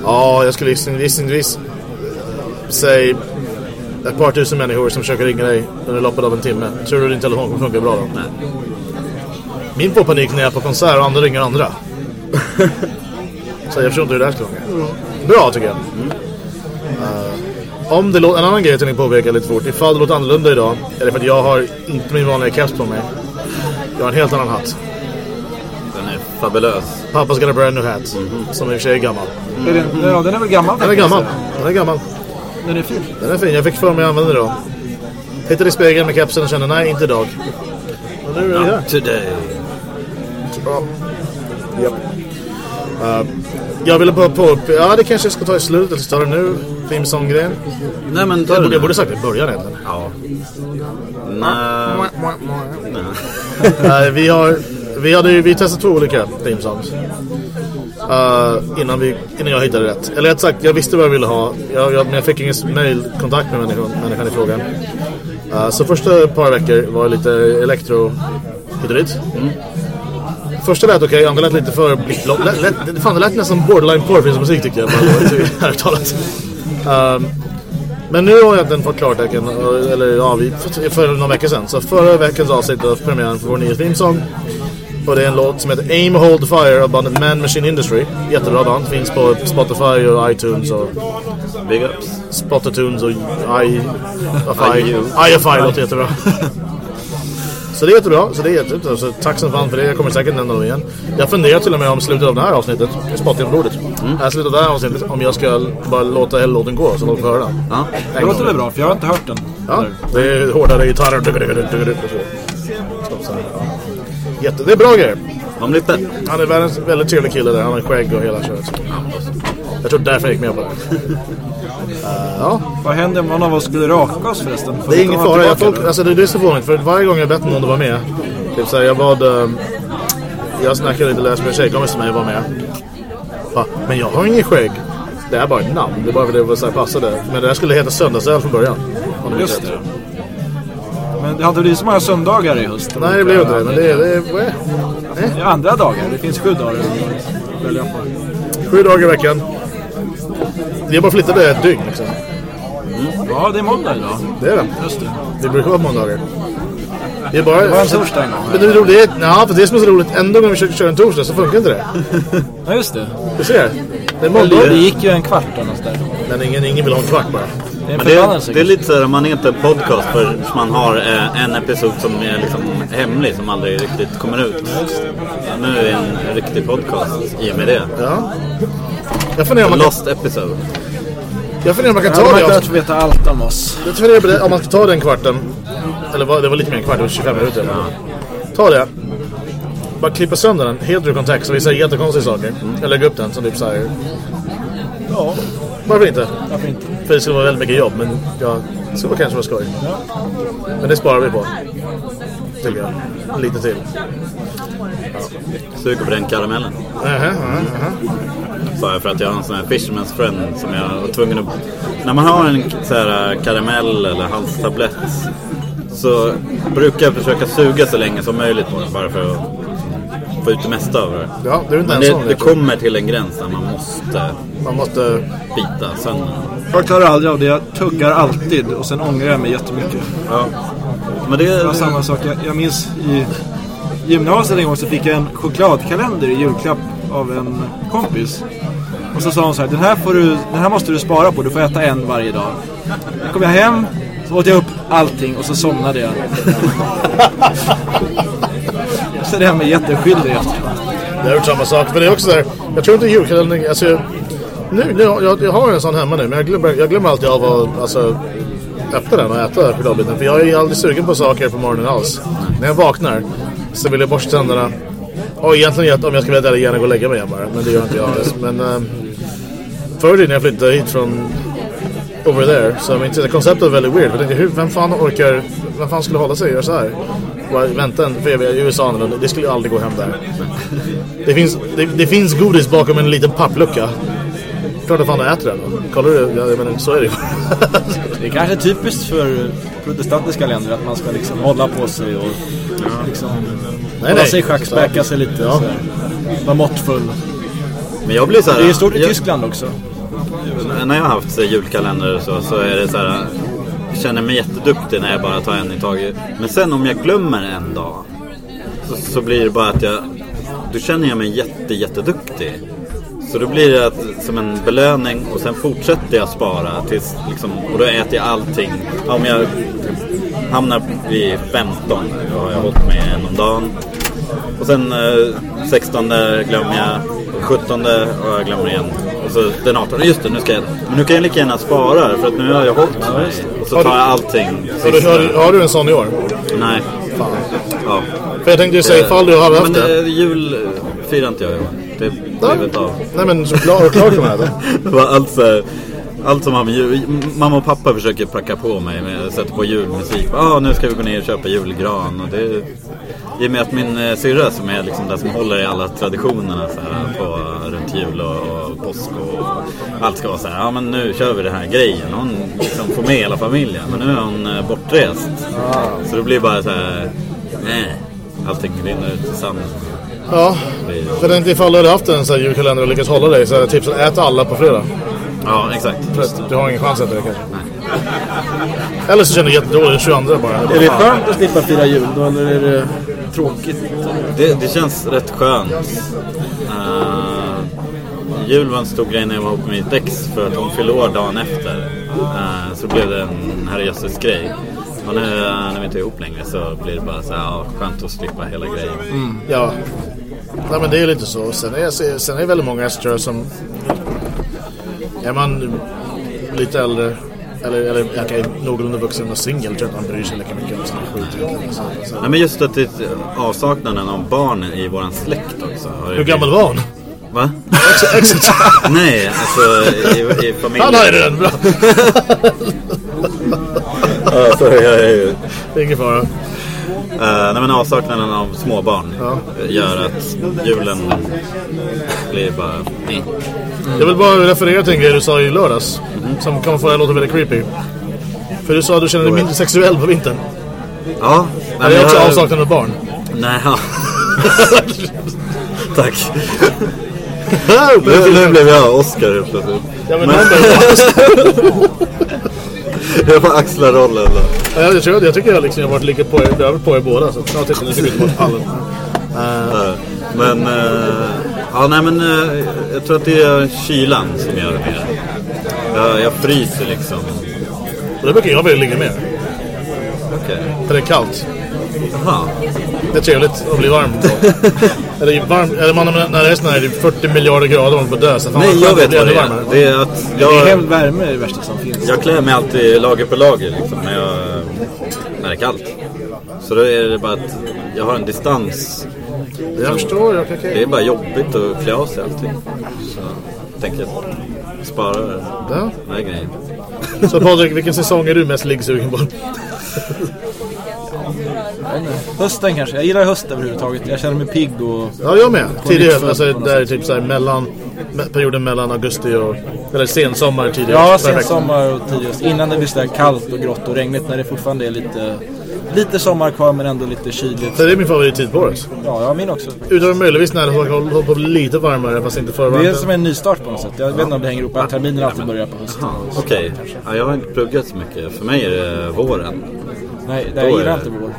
Ja, jag skulle gissning- gissningsvis säg ett par tusen människor som försöker ringa dig under loppet av en timme. Tror du din telefon kommer funka bra då? Nej. Min får panik när jag är på konsert och andra ringer andra. [LAUGHS] Så jag förstår inte hur det här ska funka. Bra tycker jag. Eh, om det låter, en annan grej jag tänkte påpeka lite fort. Ifall det låter annorlunda idag. Är det för att jag har inte min vanliga keps på mig. Jag har en helt annan hatt. Den är fabulös. Pappas got a brand new hat. Som i och för sig är gammal. Är den, ja, den är väl gammal? Den är gammal. Den är gammal. Den är fin. Den är fin. Jag fick för mig att använda den idag. Tittade i spegeln med kepsen och kände nej, inte idag. Och nu är vi här. Today. Bra. Japp. Eh, jag ville bara på... Ja, det kanske jag ska ta i slutet. Eller ska ta det nu? Theme song-grejen. Nej men ta Jag borde, jag borde sagt det i början egentligen. Ja. Nej. [LAUGHS] Nej, vi har... Vi, hade, ju- vi testade två olika theme songs. Eh, innan, vi, innan jag hittade rätt. Eller rätt sagt, jag visste vad jag ville ha. Jag, jag, men jag fick ingen mail-kontakt med människan, människan i frågan. Eh, så första par veckor var lite elektro hit och dit. Första lät okej, andra lät lite för blickblått. Fan, det lät nästan borderline porrfilmsmusik tyckte jag. Ärligt talat. Ehm, men nu har jag egentligen fått klartecken, eller ja, vi, för, för några veckor sedan. Så förra veckans avsnitt av premiären för vår nya themesång. Och det är en låt som heter Aim Hold Fire av bandet Man Machine Industry. Jättebra band, finns på Spotify och iTunes och Big ups. Spotify och i, IU. IFI låter jättebra. Så det är jättebra, så det är jättebra. Så tack som fan för det, jag kommer säkert nämna dem igen. Jag funderar till och med om slutet av det här avsnittet, Spotify-området. Mm. Här slutet av det här avsnittet, om jag ska bara låta hela låten gå så folk får höra den. Ja. Det låter väl bra, för jag har inte hört den. Ja, det är hårdare gitarrer. Jätte, det är bra grejer. Blir bättre. Han är världens väldigt trevlig kille där. Han har skägg och hela köret. Jag tror därför jag gick med på det. [LAUGHS] Ja, Vad händer om någon av oss skulle raka oss förresten? Får det är ingen fara. Jag, folk, alltså, det är det som får mig. För varje gång jag bett någon att vara med. Typ såhär, jag bad... ehm, jag snackade lite läs med en tjejkompis mig att vara med. Bara, men jag har ingen skägg. Det är bara ett namn. Det är bara för det var så här passade. Men det här skulle heta Söndagsöl från början. Just det. Men det har inte blivit så många söndagar i höst. Nej, det blev inte det. Men det är... Det är? Det är andra dagar. Det finns sju dagar. Sju dagar i veckan. Det är bara flyttade ett dygn liksom. Ja, det är måndag idag. Det är det. Just det. Det brukar vara måndagar. Det är bara... Det var en torsdag en gång. Men det är roligt. Ja, för det som är så roligt. Ändå när vi kör, kör en torsdag så funkar inte det. [LAUGHS] Ja, just det. Du ser. Det är Det, det måndag. gick ju en kvart annars där. Men ingen, ingen vill ha en kvart bara. Det är det, det är lite såhär, man är inte podcast för man har eh, en episod som är liksom hemlig som aldrig riktigt kommer ut. Nu är det en riktig podcast i och med det. Ja. Jag funderar om man kan, Lost episode. jag funderar om man kan Ja, ta har det. avsnitt- fått veta allt om oss. Jag funderar på det. Om man ska ta den kvarten. Eller det var lite mer än en kvart. Det var 25 minuter. Ta det. Bara klippa sönder den helt ur kontext. Så vi säger jättekonstiga saker. Jag lägger upp den som typ såhär. Ja, Varför inte? varför inte? För det skulle vara väldigt mycket jobb, men ja, det skulle kanske vara skoj. Men det sparar vi på. Tycker jag. Lite till. Suger på den karamellen. Aha. Sa jag för att jag har en sån här fisherman's friend som jag var tvungen att... När man har en så här äh, karamell eller halstablett så brukar jag försöka suga så länge som möjligt på den bara för att få ut det mesta av det. Ja, du är inte Men det, det kommer till en gräns där man måste Man måste... bita sönder. Jag klarar aldrig av det. Jag tuggar alltid och sen ångrar jag mig jättemycket. Ja. Men det, Det var samma sak. Jag, jag minns i gymnasiet en gång så fick jag en chokladkalender i julklapp av en kompis. Och så sa hon så här, den här, får du, den här måste du spara på, du får äta en varje dag. Då kom jag hem, så åt jag upp allting och så somnade jag. [LAUGHS] så det är jag mig jätteskyldig efteråt. Jag har gjort samma sak. För det är också där. Jag tror inte julkalendern... Alltså, nu, nu, jag, jag har en sån hemma nu, men jag glömmer, jag glömmer alltid av att alltså, öppna den och äta chokladbiten. För jag är aldrig sugen på saker på morgonen alls. När jag vaknar så vill jag borsta tänderna. Och egentligen om jag ska vara ärlig gärna gå och lägga mig igen bara. Men det gör inte jag. Men äh, förr när jag flyttade hit från over there så jag det konceptet är väldigt weird. Jag tänkte, hur, vem fan orkar, vem fan skulle hålla sig och göra så här? bara vänta en för jag i USA det skulle aldrig gå hem där. Det finns, det, det finns godis bakom en liten papplucka. Klart att fan du äter den. då. Kollar du? Ja, jag menar, så är det ju. Det är kanske typiskt för protestantiska länder att man ska liksom hålla på sig och liksom nej, hålla nej. sig i schack, späka sig lite. Ja. Vara måttfull. Men jag blir så här... Det är stort i jag- Tyskland också. När jag har haft julkalender så, så är det så här... Jag känner mig jätteduktig när jag bara tar en i taget. Men sen om jag glömmer en dag så, så blir det bara att jag... Då känner jag mig jätte, jätteduktig. Så då blir det att, som en belöning och sen fortsätter jag spara tills liksom, och då äter jag allting. Ja, Om jag hamnar vid 15 då har jag hållit mig en om dagen. Och sen eh, 16 glömmer jag. 17 och jag glömmer igen. Och så den 18. Just det, nu ska jag Men nu kan jag lika gärna spara för att nu har jag hållit mig. Och så tar jag allting. har, du, har, har du en sån i år? Nej. Fan. Ja. För jag tänkte ju säga ifall du hade haft Men det. eh, jul eh, firar inte jag i år. Av. Nej men så klart, [LAUGHS] klart som är det. Det var allt, så här, allt som har med jul. Mamma och pappa försöker pracka på mig med att sätta på julmusik. Ah, nu ska vi gå ner och köpa julgran. Och det, I och med att min eh, syrra som är liksom den som håller i alla traditionerna så här, på, runt jul och, och påsk och allt ska vara så här. Ja men nu kör vi den här grejen. Hon liksom får med hela familjen. Men nu är hon eh, bortrest. Så det blir bara så här. Nej. Allting rinner ut i sanden. Ja. För jag tänkte ifall du hade haft en sån här julkalender och lyckats hålla dig så är det tips att äta alla på fredag. Ja exakt. För att du har ingen chans att äta det kanske. Eller så känner du jättedåligt den 22 bara. Är det skönt att slippa fira jul då eller är det tråkigt? Det, det känns rätt skönt. Uh, jul var en stor grej när jag var ihop med mitt ex för att hon fyllde år dagen efter. Eh, så blev det en herrejösses grej. Och nu eh, när vi inte är ihop längre så blir det bara så här, ja, skönt att slippa hela grejen. Ja. Nej men det är lite så. Sen är, sen är det väldigt många STR som... Är man lite äldre eller, eller kan någorlunda vuxen och singel tror jag inte man bryr sig lika mycket om skit. Så. Nej, men just att det avsaknaden av barn i våran släkt också. Hur blivit- gammal var hon? Va? Exit. [LAUGHS] Nej, alltså i, i familjen. Han har ju den! Bra! [LAUGHS] Ja, sorry, jag är ju... Ingen fara. Uh, nej men avsaknaden av småbarn Ja. gör att julen blir bara... Nej. Jag vill bara referera till en grej du sa i lördags. Som kan få att låta väldigt creepy. För du sa att du känner dig mindre sexuell på vintern. Ja. Är det men också jag- avsaknad av barn? Nej, ja. [LAUGHS] Tack. Ja, Nu, nu blev jag Oscar helt plötsligt. men Men- behöver- [LAUGHS] [LAUGHS] Jag får axla rollen då. Ja, jag, tror, jag tycker jag, liksom, jag har varit lika på er, över på er båda. Så jag tycker ni på pallen. Ja, Men, eh, ja nej men eh, jag tror att det är kylan som gör det mer. Jag, jag fryser liksom. Och det brukar jag vilja ligga med. Okej. För det är kallt. Jaha. Det är trevligt att bli varm. [LAUGHS] eller varm, eller man, när det är sån här 40 miljarder grader man får dö. Så fan, Nej, jag vet vad det är. Det är att Det är jag, hämnd värme är det värsta som finns. jag klär mig alltid lager på lager liksom när, jag, när det är kallt. Så då är det bara att jag har en distans. Jag förstår, jag okej. Det är bara jobbigt att klä av sig allting. Så jag tänker spara Ja. den här grejen. Så Patrik, vilken säsong är du mest liggsugen på? [LAUGHS] Hösten kanske. Jag gillar höst överhuvudtaget. Jag känner mig pigg och... Ja, jag med. Tidigare, alltså där är typ så här mellan, me- perioden mellan augusti och, eller sensommar tidigare. Ja, sensommar och tidigast. Innan det blir sådär kallt och grått och regnigt när det fortfarande är lite... Lite sommar kvar men ändå lite kyligt. Det är min favorittid på året. Ja, jag min också. Utom möjligtvis när det håller på lite varmare fast inte för Det är varmt. som en nystart på något sätt. Jag vet inte om det hänger ihop att terminen alltid börjar på hösten. Okej, ja, jag har inte pluggat så mycket. För mig är det våren. Nej, Då jag är gillar det- inte vår.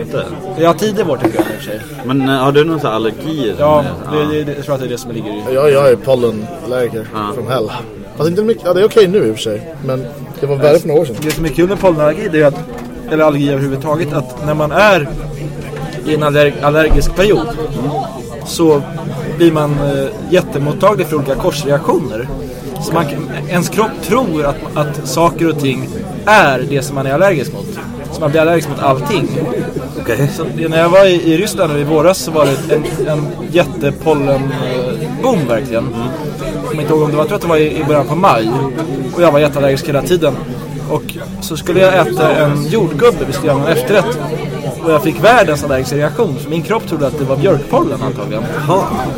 Inte? Ja, tidig vår tycker jag i och för sig. Men eh, har du någon sån här allergier? Ja, Ja. det, det, det, jag tror att det är det som ligger i. Ja, jag är pollenallergiker Ja. från hell. Fast inte mycket, ja det är okej nu i och för sig. Men det var värre för några år sedan. Det som är kul med pollenallergi det är att, eller allergi överhuvudtaget, att när man är i en aller, allergisk period så blir man eh, jättemottaglig för olika korsreaktioner. Så man, ens kropp tror att, att saker och ting är det som man är allergisk mot. Så man blir allergisk mot allting. Okej. Så när jag var i, i Ryssland i våras så var det en, en jättepollenboom verkligen. Jag kommer inte ihåg om det var, jag tror att det var i, i början på maj. Och jag var jätteallergisk hela tiden. Och så skulle jag äta en jordgubbe, vi skulle göra en efterrätt. och jag fick världens allergiska reaktion. För min kropp trodde att det var björkpollen antagligen.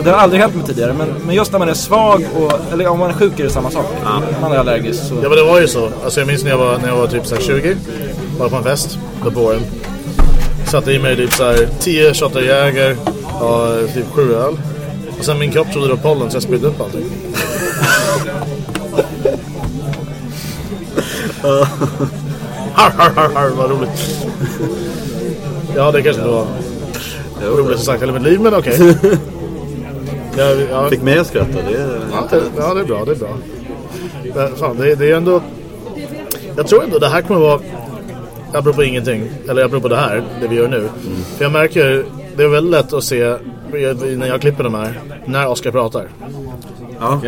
Det har aldrig hänt mig tidigare. Men, men just när man är svag, och, eller om man är sjuk är det samma sak. Man är allergisk. Så. Ja men det var ju så. Alltså jag minns när jag var, när jag var typ så här 20. Var på en fest på våren. Satte i mig typ så här 10 shottar Jäger och typ 7 öl. Och sen min kropp trodde det var pollen så jag spydde upp allting. [LAUGHS] har, har, har, har, vad roligt. Ja det kanske inte var det roligaste sagt hela mitt liv men okej. [LAUGHS] Ja, ja. Fick mig att skratta. Det är Ja, det, ja, det är bra, det är bra. Men fan, det, det är ändå... Jag tror ändå det här kommer vara... Apropå ingenting, eller apropå det här, det vi gör nu. För jag märker, det är väldigt lätt att se när jag klipper de här, när Oskar pratar. Ja.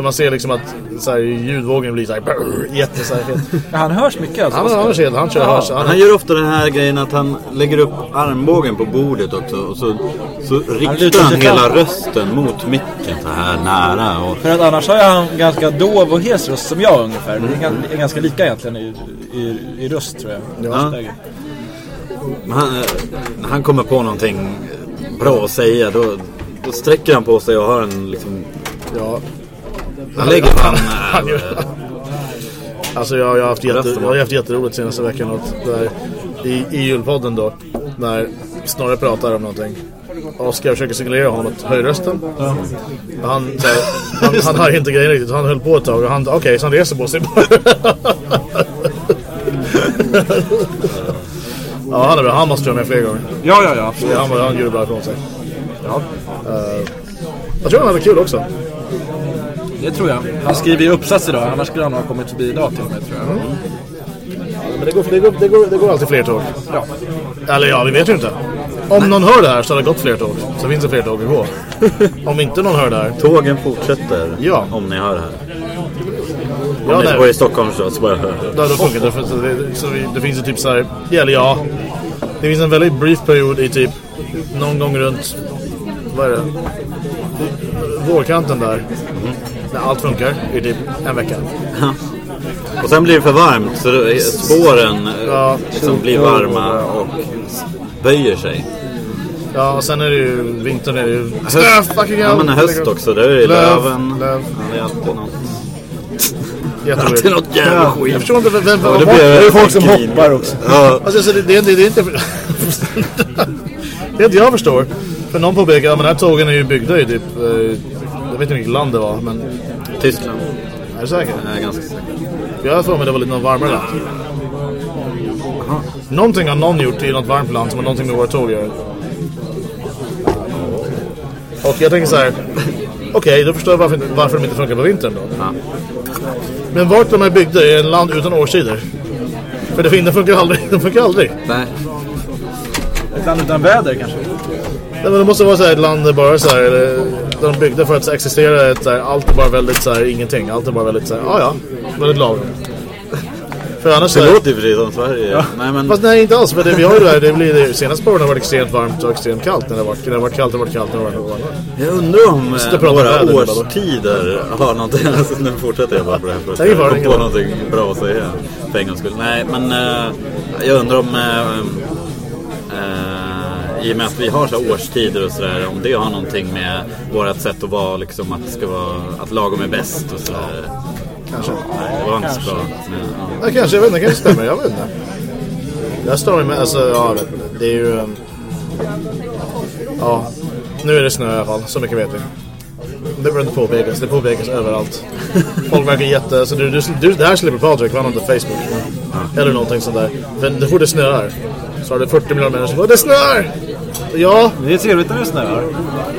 För man ser liksom att så här, ljudvågen blir så här, brr, jätte så här, helt- Ja, han hörs mycket alltså. Han, han, han, han, han kör Ja. hörs. Han, Han gör ofta den här grejen att han lägger upp armbågen på bordet också och så, så riktar han sig hela fram. rösten mot micken så här nära. Och, För att annars har jag han ganska dov och hes röst som jag ungefär. Det är gan- är ganska lika egentligen i, i, i röst tror jag. Ja. Han, när han kommer på någonting bra att säga då, då sträcker han på sig och har en liksom... ja. Han lägger Han Alltså jag, jag, har haft jätte, jag har haft jätteroligt senaste veckan åt där, i, i julpodden då. När Snorre pratar om någonting. Oskar försöker signalera honom att höja rösten. Och Han, så han, han hör inte grejen riktigt. Han höll på ett tag okej, så han reser på sig bara. [LAUGHS] ja, han är bra. Han måste vara med fler gånger. Ja, ja, ja. Absolut. Han, han gjorde bra ifrån sig. Ja. Eh, jag tror han hade kul också. Det tror jag. Han skriver ju uppsats idag. Annars skulle han ha kommit förbi idag till och med tror jag. Men det går, det går, det går, det går alltid fler tåg. Ja. Eller ja, vi vet ju inte. Om någon hör det här så har det gått fler tåg. Så finns det fler tåg att gå. [LAUGHS] Om inte någon hör det här. Tågen fortsätter Ja. om ni hör det här. Om Ja, ni bor i Stockholm så, så bara hör. Då, då funkar det. Så det, så vi, det finns ju typ så här. Eller ja. Det finns en väldigt brief period i typ någon gång runt. Vad är det? Vårkanten där. När allt funkar i typ en vecka. Och sen blir det för varmt så spåren eh, Ja. liksom blir varma och böjer sig. Ja, och sen är det ju vintern är det ju... Snö, fucking Ja men höst också, där är det Löv, löven. löv. Ja, det är alltid något. Jätteweird. Alltid något jävla skit. Jag förstår inte vem... vem, Ja, det blir Det är folk som hoppar också. Ja, Alltså, alltså det, det, det, det är inte... [LAUGHS] det är inte jag förstår. För någon påpekar att de här tågen är ju byggda i typ... Jag vet inte vilket land det var, men... Tyskland. Är du säker? Jag är ganska säker. Jag har för mig det var lite något varmare land. Någonting har någon gjort i något varmt land som har någonting med våra tåg göra. Och jag tänker så här. [LAUGHS] Okej, då förstår jag varför, varför de inte funkar på vintern då. Ja. Men vart de är byggda är en land utan årstider. För det fin- de funkar aldrig. De funkar aldrig. Nej. Ett land utan väder kanske. Nej, men det måste vara så här ett land där bara så här, eller, de byggde för att så existera ett så här, allt är bara väldigt så här, ingenting. Allt är bara väldigt så här, ja ja, väldigt lagom. [LAUGHS] För annars Det låter ju precis som Sverige. Nej men... Fast nej inte alls, för det, vi har ju det här, det blir det senaste på åren har varit extremt varmt och extremt kallt när det har varit. När det har varit kallt, det har varit kallt, när det har varit varmt. Jag undrar om eh, våra årstider har någonting... [LAUGHS] Alltså, nu fortsätter jag bara på det här för att Nej, på någonting bra att säga. För en gångs skull. Nej, men eh, jag undrar om... Eh, I och med att vi har så årstider och sådär, om det har någonting med vårt sätt att vara, liksom att det ska vara... Att lagom är bäst och sådär. Kanske. Det var inte så bra. Men, ja. Ja, kanske, jag vet inte, kanske stämmer, jag vet inte. Jag står med, alltså ja. Det är ju... um, Ja, nu är det snö i alla fall, så mycket vet vi. Det behöver inte påpekas, det påpekas överallt. Folk verkar jätte... Alltså, du, du, du, det här slipper Patrik, han har inte Facebook. Eller någonting sånt där. Men det fort det snöar så har det 40 miljoner människor Det snöar! Ja, Det är trevligt när det snöar.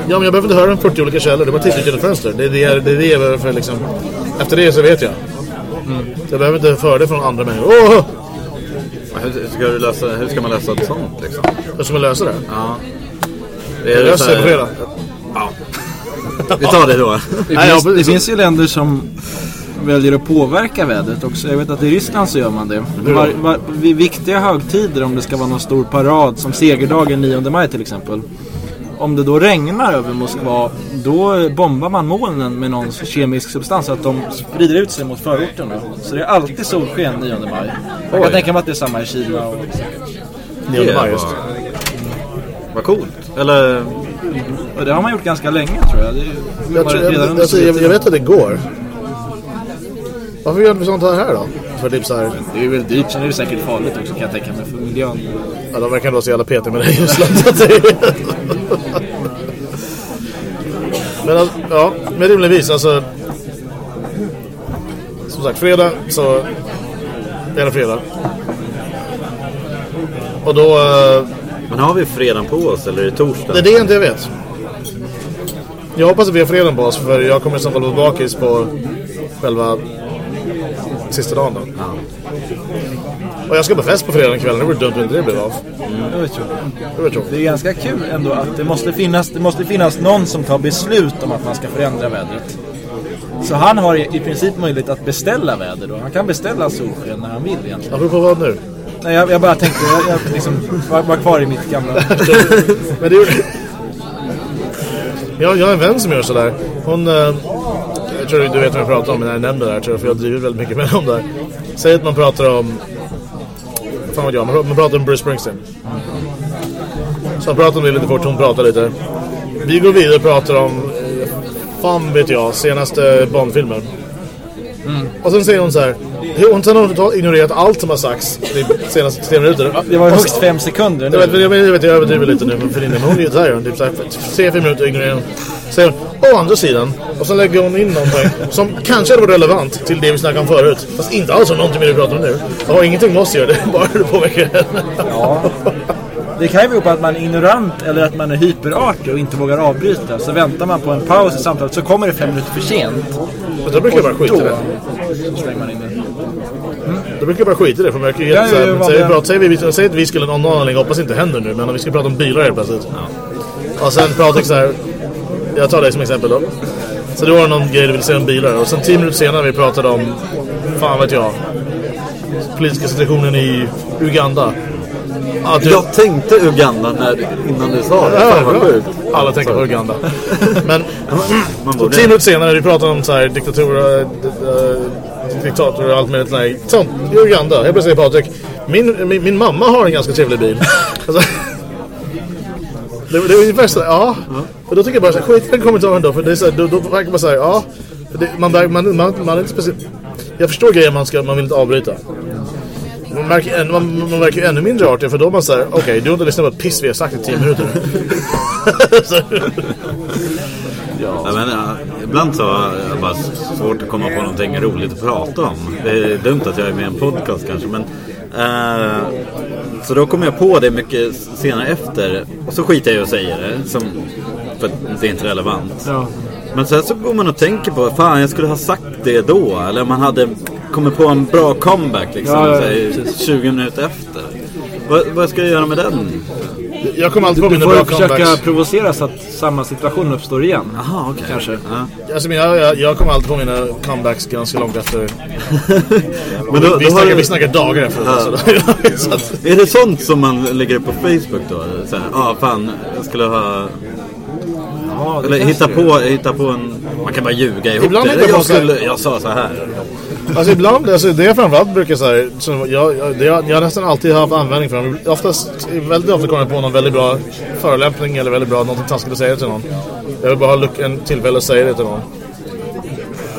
ja, men jag behöver inte höra om 40 olika källor. Det är titta ut genom fönster. Det är det, det, är det jag behöver för liksom... Efter det så vet jag. Så jag behöver inte föra det från andra människor. Åh! Hur, ska du lösa, hur ska man lösa ett sånt liksom? Hur ska man lösa det? Ja. Jag löser det på fredag. Ja. Vi tar det då. [LAUGHS] Det, finns, ja, det finns ju länder som väljer att påverka vädret också. Jag vet att i Ryssland så gör man det. Var, var, vid viktiga högtider, om det ska vara någon stor parad, som segerdagen 9 maj till exempel. Om det då regnar över Moskva, då bombar man molnen med någon kemisk substans så att de sprider ut sig mot förorterna. Så det är alltid solsken 9 maj. Jag kan tänka mig att det är samma i Kina och säkert 9 Det maj var, just. var coolt. Eller, Och det har man gjort ganska länge tror jag. Det är- Jag, tror, jag, jag, jag vet att det går. Varför gör vi sånt här då? För typ så här, Det är väl dyrt, sen är det säkert farligt också kan jag tänka mig för miljön. ja, de verkar vara så jävla petiga med det det- [LAUGHS] men alltså, ja, men rimligtvis alltså. Som sagt, fredag så är det fredag. Och då, eh, men har vi fredagen på oss eller är det torsdag? det är det inte jag vet. Jag hoppas att vi har fredagen på oss för jag kommer i så fall vara bakis på själva sista dagen då. Och jag ska på fest på fredagen kvällen, det vore dumt om inte det blev av. Det var tråkigt. Det tråkigt. Det är ganska kul ändå att det måste, finnas, det måste finnas någon som tar beslut om att man ska förändra vädret. Så han har i, princip möjlighet att beställa väder då. Han kan beställa solsken när han vill egentligen. Apropå vad nu? Nej, jag, jag bara tänkte, jag, jag liksom var, var kvar i mitt gamla... [LAUGHS] Men det gjorde... jag, jag har en vän som gör sådär. Hon... Eh, tror du vet vad jag pratar om när jag nämner det här tror jag, för jag driver väldigt mycket med om det här. Säg att man pratar om... Fan vad jag, man, man pratar om Bruce Springsteen. Så han pratar om det lite fort, hon pratar lite. Vi går vidare och pratar om... eh, Fan vet jag, senaste Bond-filmen. Och sen säger hon så här. Hon sen har totalt ignorerat allt som har sagts de senaste tre minuter. Det var högst fem sekunder jag vet, nu. jag, vet, jag, vet, jag överdriver lite nu för din del, men hon är ju hon typ såhär, tre, fyra minuter ignorerar hon. Säger hon, å andra sidan, och så lägger hon in någonting som kanske varit relevant till det vi snackade om förut. Fast inte alls om någonting vi pratar om nu. Har ingenting med oss att göra, [LAUGHS] det är bara det påverkar henne. Ja. Det kan ju bero på att man är ignorant eller att man är hyperartig och inte vågar avbryta. Så väntar man på en paus i samtalet så kommer det fem minuter för sent. Men då brukar jag bara skita i det. Man in det. Då brukar jag bara skita i det, för man verkar ju Ja, helt ja, såhär, ja, säger, vi vanliga- pratar, säger, vi, säger att vi skulle någon anledning, hoppas inte händer nu, men om vi ska prata om bilar helt plötsligt. Och sen pratar jag så här. Jag tar dig som exempel då. Så då var det någon grej du ville säga om bilar, och sen tio minuter senare vi pratade om, fan vet jag, politiska situationen i Uganda. Att du, Jag tänkte Uganda när, innan du sa det. Ja, Fan vad. Alla tänker på Uganda. [LAUGHS] Men tio minuter senare vi pratar om så här diktatorer, äh, diktatorer och allt möjligt här. Sånt i Uganda. Jag plötsligt Patrik, min, min, min mamma har en ganska trevlig bil. [LAUGHS] Alltså, det, det är ungefär så ja. Och då tycker jag bara så skit i den kommentaren då. För det är så då, då verkar man säga, ja. Det, man, man, man, man, är inte speciellt... Jag förstår grejer man, ska, man vill inte avbryta. Man märker, än, man, man verkar ju ännu mindre artig för då är man såhär, okej du har inte lyssnat på ett piss vi har sagt i tio minuter. [LAUGHS] Ja. Jag menar, ibland så har jag bara svårt att komma på någonting roligt att prata om. Det är dumt att jag är med i en podcast kanske. Men, eh, så då kommer jag på det mycket senare efter. Och så skiter jag i att säga det. Som, för det är inte relevant. Ja. Men sen så går man och tänker på, fan jag skulle ha sagt det då. Eller man hade kommit på en bra comeback liksom. Ja, ja, så här, 20 minuter efter. Vad, vad ska jag göra med den? Jag kommer alltid på Du mina får bra ju försöka comebacks. provocera så att samma situation uppstår igen. Jaha, okej. Kanske. Ja. Alltså, men jag, jag, jag kommer alltid på mina comebacks ganska långt efter. [LAUGHS] Men då, vi, då har snackar, du- vi snackar dagar efter. Alltså. [LAUGHS] så att, [LAUGHS] Är det sånt som man lägger upp på Facebook då? Så här, ah, fan, jag skulle ha... Ja, Eller hitta på, hitta på en... Man kan bara ljuga ihop Ibland det. Jag, skulle, jag sa så här. Alltså ibland, alltså, det jag framförallt brukar säga, som jag, jag, jag, jag har nästan alltid haft användning för dem. Oftast, väldigt ofta kommer jag på någon väldigt bra förolämpning eller väldigt bra, någonting taskigt att säga till någon. Jag vill bara ha en tillfälle att säga det till någon.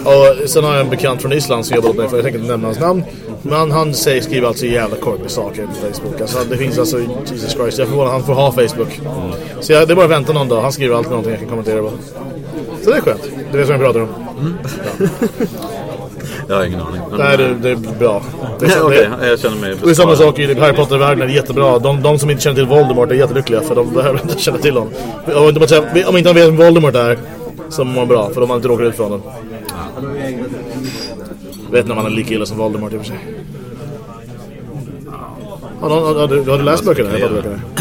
Och sen har jag en bekant från Island som jobbar åt mig, för jag tänker inte nämna hans namn. Men han säger, skriver alltså jävla korkade saker på Facebook. Alltså det finns alltså, Jesus Christ, jag är förvånad han får ha Facebook. Så jag, det är bara att vänta någon dag, han skriver alltid någonting jag kan kommentera på. Så det är skönt, det vet vad jag pratar om. [LAUGHS] Jag har ingen aning. Men, Nej, det, det är bra. Det är, Nej, okej, det, jag känner mig det är samma sak i Harry Potter-världen, det är jättebra. De, de som inte känner till Voldemort är jättelyckliga för de behöver inte känna till honom. Om inte, om inte de vet vem Voldemort är så mår man bra, för de har inte råkat ut för honom. Vet när man är lika illa som Voldemort i och för sig. Har, någon, har, du, har du läst böckerna?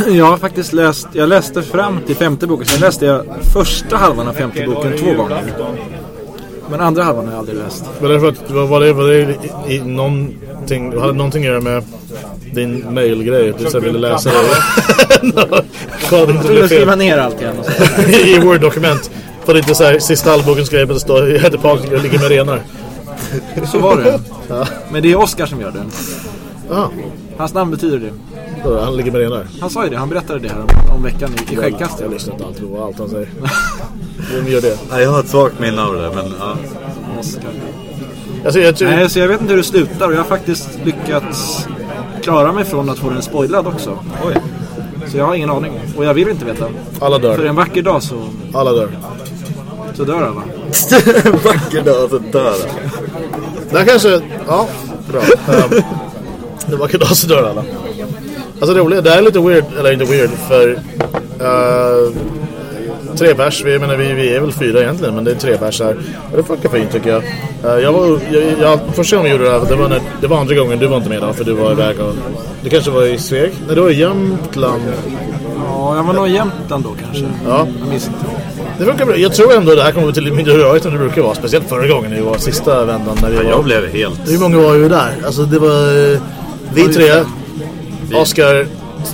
Jag har faktiskt läst, jag läste fram till femte boken. Sen läste jag första halvan av femte boken två gånger. Men andra halvan har jag aldrig läst. Var det för att, var, det, var det i, i någonting, hade någonting att göra med din mailgrej? Du ville läsa det? [LAUGHS] Skulle skriva ner allt igen. [LAUGHS] I Word-dokument. För det inte så här, sista halvbokens grej, men det står jag heter Patrik och ligger med renar. så var det. [LAUGHS] Men det är Oscar som gör det. Aha. Hans namn betyder det. Han ligger med det där. Han sa ju det, han berättade det här om, om veckan i, i Jag skäggkastet. lyssnar inte alltid på allt han säger. [LAUGHS] Vem gör det? Nej, jag har ett svagt minne av det, men ja. Alltså, jag tror... Nej, så jag vet inte hur det slutar och jag har faktiskt lyckats klara mig från att få den spoilad också. Oj. Så jag har ingen aning. Och jag vill inte veta. Alla För dör. en vacker dag så, Alla dör. så dör alla. [LAUGHS] Vacker dag så dör han. Där kanske... Ja, bra. [LAUGHS] Det var dag så dör alla. Alltså det det är lite weird, eller inte weird, för... Uh, tre pers, vi, menar, vi, vi är väl fyra egentligen, men det är tre pers här. Och det funkar fint tycker jag. Uh, jag var, jag, jag, första gången vi gjorde det här, det var, när, det var andra gången, du var inte med då, för du var iväg och... Du kanske var i Sveg? Nej, du var i Jämtland. Ja, jag var nog i Jämtland då kanske. Ja. Jag minns inte. Det funkar bra. Jag tror ändå det här kommer bli till mindre rörigt än det brukar vara. Speciellt förra gången vi var sista vändan. När vi var... Jag blev helt... Hur många var ju där? Alltså det var... eh, Vi tre, Oscar,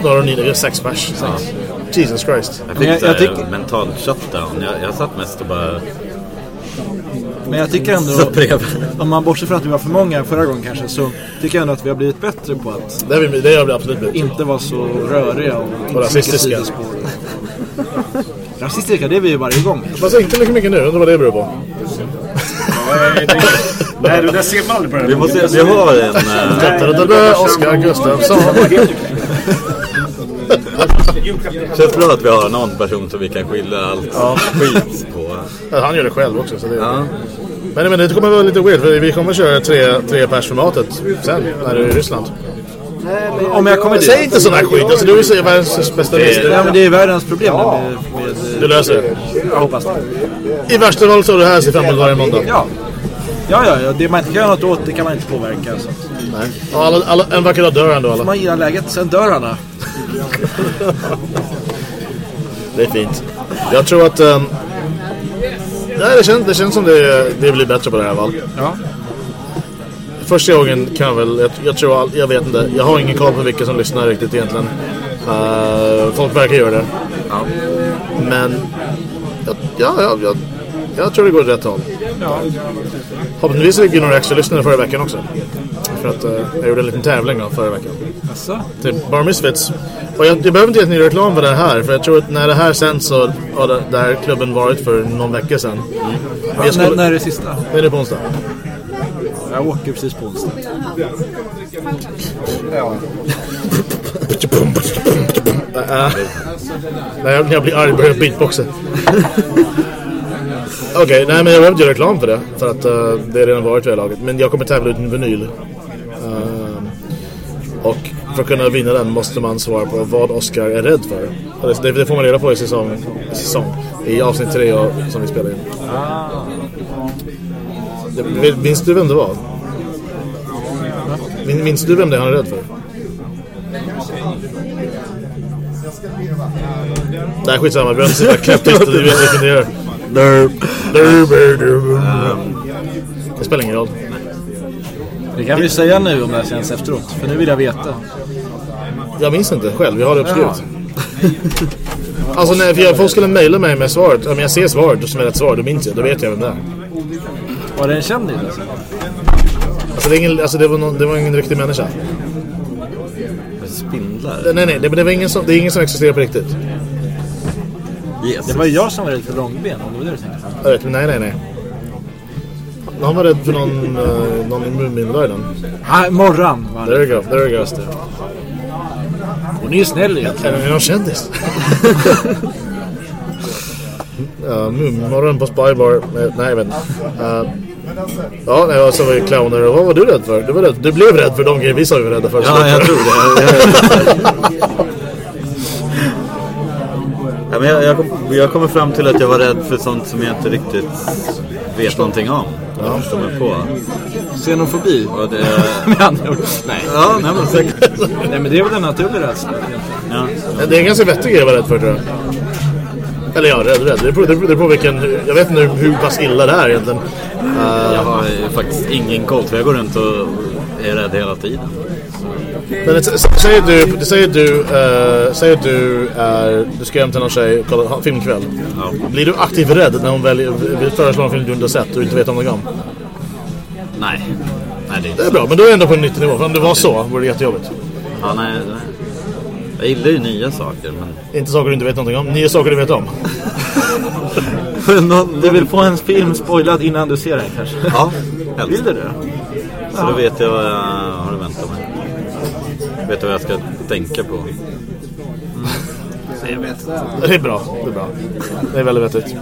och Nina. Sex pers. Sex. Jesus Christ. Jag fick Jag- jag tycker- mental shutdown. Jag, jag satt mest och bara Men jag tycker ändå, om man bortser från att vi var för många förra gången kanske, så tycker jag ändå att vi har blivit bättre på att Det, är vi, det vi absolut inte. inte vara så röriga och, Och rasistiska. Rasistiska, det är vi ju varje gång. Fast inte lika mycket nu. Undrar vad det beror på. Nej, det där ser man aldrig på den. Vi, måste, vi har en... eh, Da-da-da-da, Oscar Gustafsson. känns bra att vi har någon person som vi kan skylla allt skit på. Ja, Han gör det själv också. Så det... Ja. men, men det kommer vara lite weird. För vi kommer köra tre, tre pers formatet sen. När du är i Ryssland. Om jag kommer dit. Säg inte sån här skit. Alltså, du är världens bästa Ja, lyssnare. men det är världens problem med, med, Du löser det. Jag hoppas det. I värsta fall så är det här ser fram emot varje måndag. Ja. Ja, ja, ja, det man inte kan göra något åt, det kan man inte påverka. Så. Nej. Alla, alla, en vacker dag dör ändå alla. Man gillar läget, sen dör alla. Det är fint. Jag tror att... Um, nej, det känns, det känns som det, det blir bättre på det här val. Ja. Första gången kan jag väl... Jag, jag tror... All, jag vet inte. Jag har ingen koll på vilka som lyssnar riktigt egentligen. Uh, folk verkar göra det. Ja. Men... Ja, ja, ja, jag, jag tror det går åt rätt håll. Ja. Förhoppningsvis fick vi några extra lyssnare förra veckan också. För att uh, jag gjorde en liten tävling då förra veckan. Alltså. Till Bar Misfits. Och jag, jag behöver inte ge ny reklam för det här. För jag tror att när det här sänds så har det, det här klubben varit för någon vecka sedan. Jag När, skulle, när är det sista? det är det på onsdag. Jag åker precis på onsdag. Äh, [LAUGHS] när, jag, blir arg börjar jag beatboxa. [LAUGHS] Okej, nej men jag behöver inte göra reklam för det. För att uh, det har redan varit vid det laget. Men jag kommer tävla ut en vinyl. Ehm, och för att kunna vinna den måste man svara på vad Oscar är rädd för. Det, det får man reda på i säsong, i säsong i avsnitt tre och, som vi spelar in. Det, minns du vem det var? Min, minns du vem det är han är rädd för? Nej, skitsamma. Vi behöver inte sitta knäpptyst. Du vet vilken det är. Det spelar ingen roll. Det kan vi säga nu om det här känns efteråt. För nu vill jag veta. Jag minns inte själv. Jag har det uppskrivet. Alltså när jag, folk skulle mejla mig med svaret. Om jag ser svaret som är rätt svar, då minns jag. Då vet jag vem det är. Var det en kändis alltså? Alltså det, är ingen, alltså det, var, någon, det var ingen riktig människa. Spindlar. Nej, nej. Det, men det, var ingen som, det är ingen som existerar på riktigt. Jesus. Det var ju jag som var rädd för långben, om det var det du tänkte på. Jag vet, men nej, nej, nej. Han var rädd för någon, uh, någon i Muminvärlden. Ah, Morran var There det. you go, there you go. Hon är ju snäll egentligen. Är det någon kändis? [LAUGHS] ja, Muminmorgon på Spybar. Eh, Nej, jag vet inte. Uh, ja, nej, och så var det clowner. Vad var du rädd för? Du, var rädd. du blev rädd för de grejer vi sa vi var rädda för. Ja, jag tror det. [LAUGHS] [LAUGHS] ja, men jag, jag, kom, jag kommer fram till att jag var rädd för sånt som jag inte riktigt vet någonting om. Jag förstår mig på. Xenofobi. Och det, [LAUGHS] Med andra ord. Nej. ja, nej, men säkert. Nej, men det är väl en naturlig rädsla. Ja. Det är en ganska vettig grej att vara rädd för tror jag. Eller ja, rädd, rädd. Det beror, det beror på vilken... Jag vet inte hur pass illa det är egentligen. Uh, Jag har ju faktiskt ingen koll för jag går runt och är rädd hela tiden. Men s- säger du, säger du, uh, säger du är, du ska hem till någon tjej och kolla filmkväll. Ja. Blir du aktivt rädd när hon väljer, vill föreslå en film du inte har sett och inte vet om någon om? Nej. Nej, det är Det är bra, men då är ändå på en 90 nivå. För om det var så vore det jättejobbigt. Ja, nej, nej. Jag gillar ju nya saker, men... Inte saker du inte vet någonting om. Nya saker du vet om. [LAUGHS] Du vill få en film spoilad innan du ser den kanske? Ja, helst. Vill du det? Så då vet jag vad jag har att vänta mig. Vet du vad jag ska tänka på? Det är bra. Det är bra. Det är väldigt vettigt.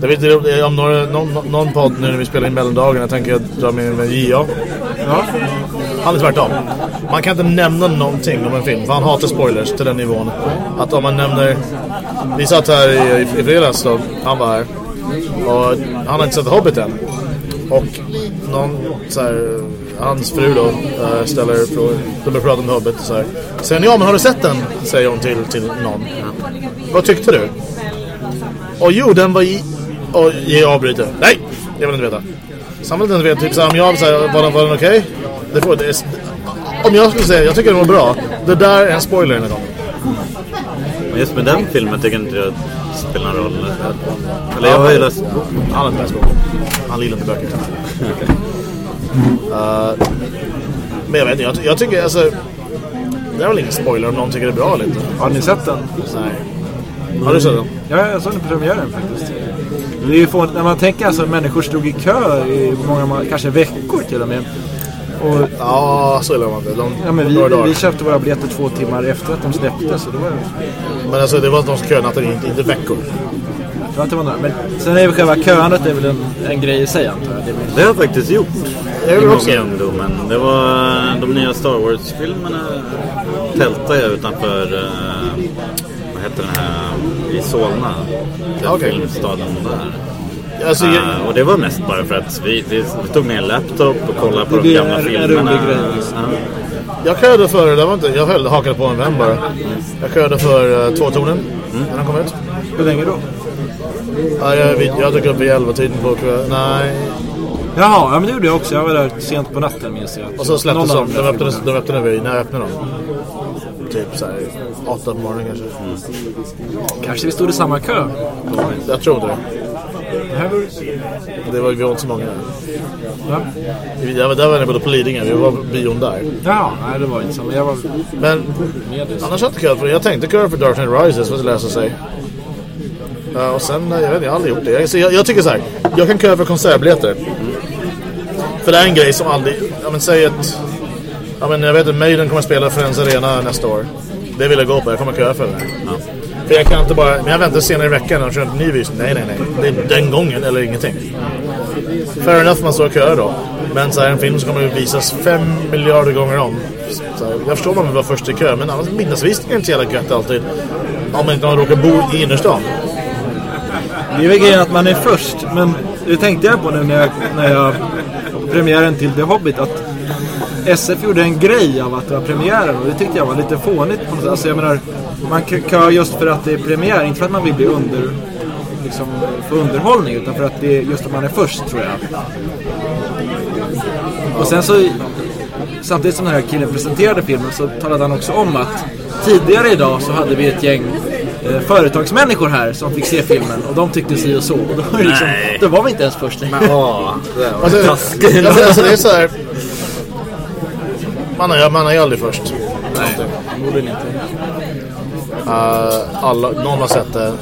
Jag vet inte om några, någon, någon podd nu när vi spelar in mellandagen. Jag tänker att dra med, med J.A. Ja. Han är tvärtom. Man kan inte nämna någonting om en film. För han hatar spoilers till den nivån. Att om man nämner... Vi satt här i, i, i fredags då. Han var här. Och han har inte sett Hobbit än. Och någon så här, hans fru då eh, ställer frågor. De börjar prata om Hobbit så här. Säger ja men har du sett den? Säger hon till, till någon. Vad tyckte du? Och jo, den var i... Och jag avbryter. Nej, jag vill inte veta. Samtidigt inte veta, typ så här, om jag säger, var den, var den okej? Det det om jag skulle säga, jag tycker den var bra. Det där är en spoiler den här gången. Men just med den filmen tycker inte jag spelar någon roll. Eller jag har ju läst... Han har inte läst boken. Han gillar inte böcker. uh, men jag vet inte, jag, jag tycker alltså... Det är väl ingen spoiler om någon tycker det är bra eller inte. Har ni sett den? Nej. Har du sett den? Ja, jag såg den på premiären faktiskt. Det är ju fånigt, när man tänker alltså människor stod i kö i många, kanske veckor till och med. Och, Ja, så illa var det. De, ja, men vi, vi köpte våra biljetter två timmar efter att de släpptes. Så det var, Men alltså det var de som köade natten, inte, inte veckor. det var några. Men sen är väl själva köandet är väl en, en grej i sig antar jag. Det har jag faktiskt gjort. Jag I också många ungdomen. Det var eh, de nya Star Wars-filmerna. Tältade jag utanför... eh, vad heter den här? I Solna. Den Okej. filmstaden där. Alltså, jag, Eh, och det var mest bara för att vi, vi, tog med en laptop och kollade på de gamla filmerna. liksom. Ja. jag köade för, det var inte, jag höll, hakade på en vän bara. Jag köade för uh, två tonen när den kom ut. Hur länge då? Ja, jag, vi- jag dök upp vid 11-tiden på kvällen. Nej. Jaha, ja, men det gjorde jag också. Jag var där sent på natten minns jag. Och så släpptes de. De filmerna. de öppnade vi, när jag öppnade dem. Typ såhär 8 på morgonen kanske. Kanske vi stod i samma kö. Jag tror det. Det var... Det var, vi var inte så många där. Ja. Jag var där var när jag bodde på Lidingö. Vi var på bion där. Ja, nej det var inte samma. Jag var Men annars har jag inte köat för Jag tänkte köra för Dark Knight Rises, vad det läser sig. Ja, och sen, jag vet inte, jag har aldrig gjort det. Jag, så jag, jag tycker så här. Jag kan köa för konsertbiljetter. För det är en grej som aldrig, ja men säg att, ja men jag vet att Maiden kommer spela Friends Arena nästa år. Det vill jag gå på, jag kommer köa för det. För jag kan inte bara, men jag väntar senare i veckan och kör en ny visning. Nej, nej, nej. Det är den gången eller ingenting. Fair enough man står och köar då. Men så här, en film som kommer att visas fem miljarder gånger om. Så här, jag förstår om man vill vara först i kö, men annars middagsvisning är inte så jävla gött alltid. Om man inte råkar bo i innerstan. Det är väl grejen att man är först, men det tänkte jag på nu när jag, när jag på premiären till The Hobbit att SF gjorde en grej av att det var premiären och det tyckte jag var lite fånigt på något sätt. Alltså jag menar, man kö- kör just för att det är premiär, inte för att man vill bli under, liksom, få underhållning utan för att det är just att man är först tror jag. Och sen så, samtidigt som den här killen presenterade filmen så talade han också om att tidigare idag så hade vi ett gäng eh, företagsmänniskor här som fick se filmen och de tyckte si och så. Och då, var det liksom, då var vi inte ens först längre. Ja, det var Alltså, alltså, alltså det är så här. Man är, man är aldrig först. Förmodligen inte. Uh, alla, någon har sett det.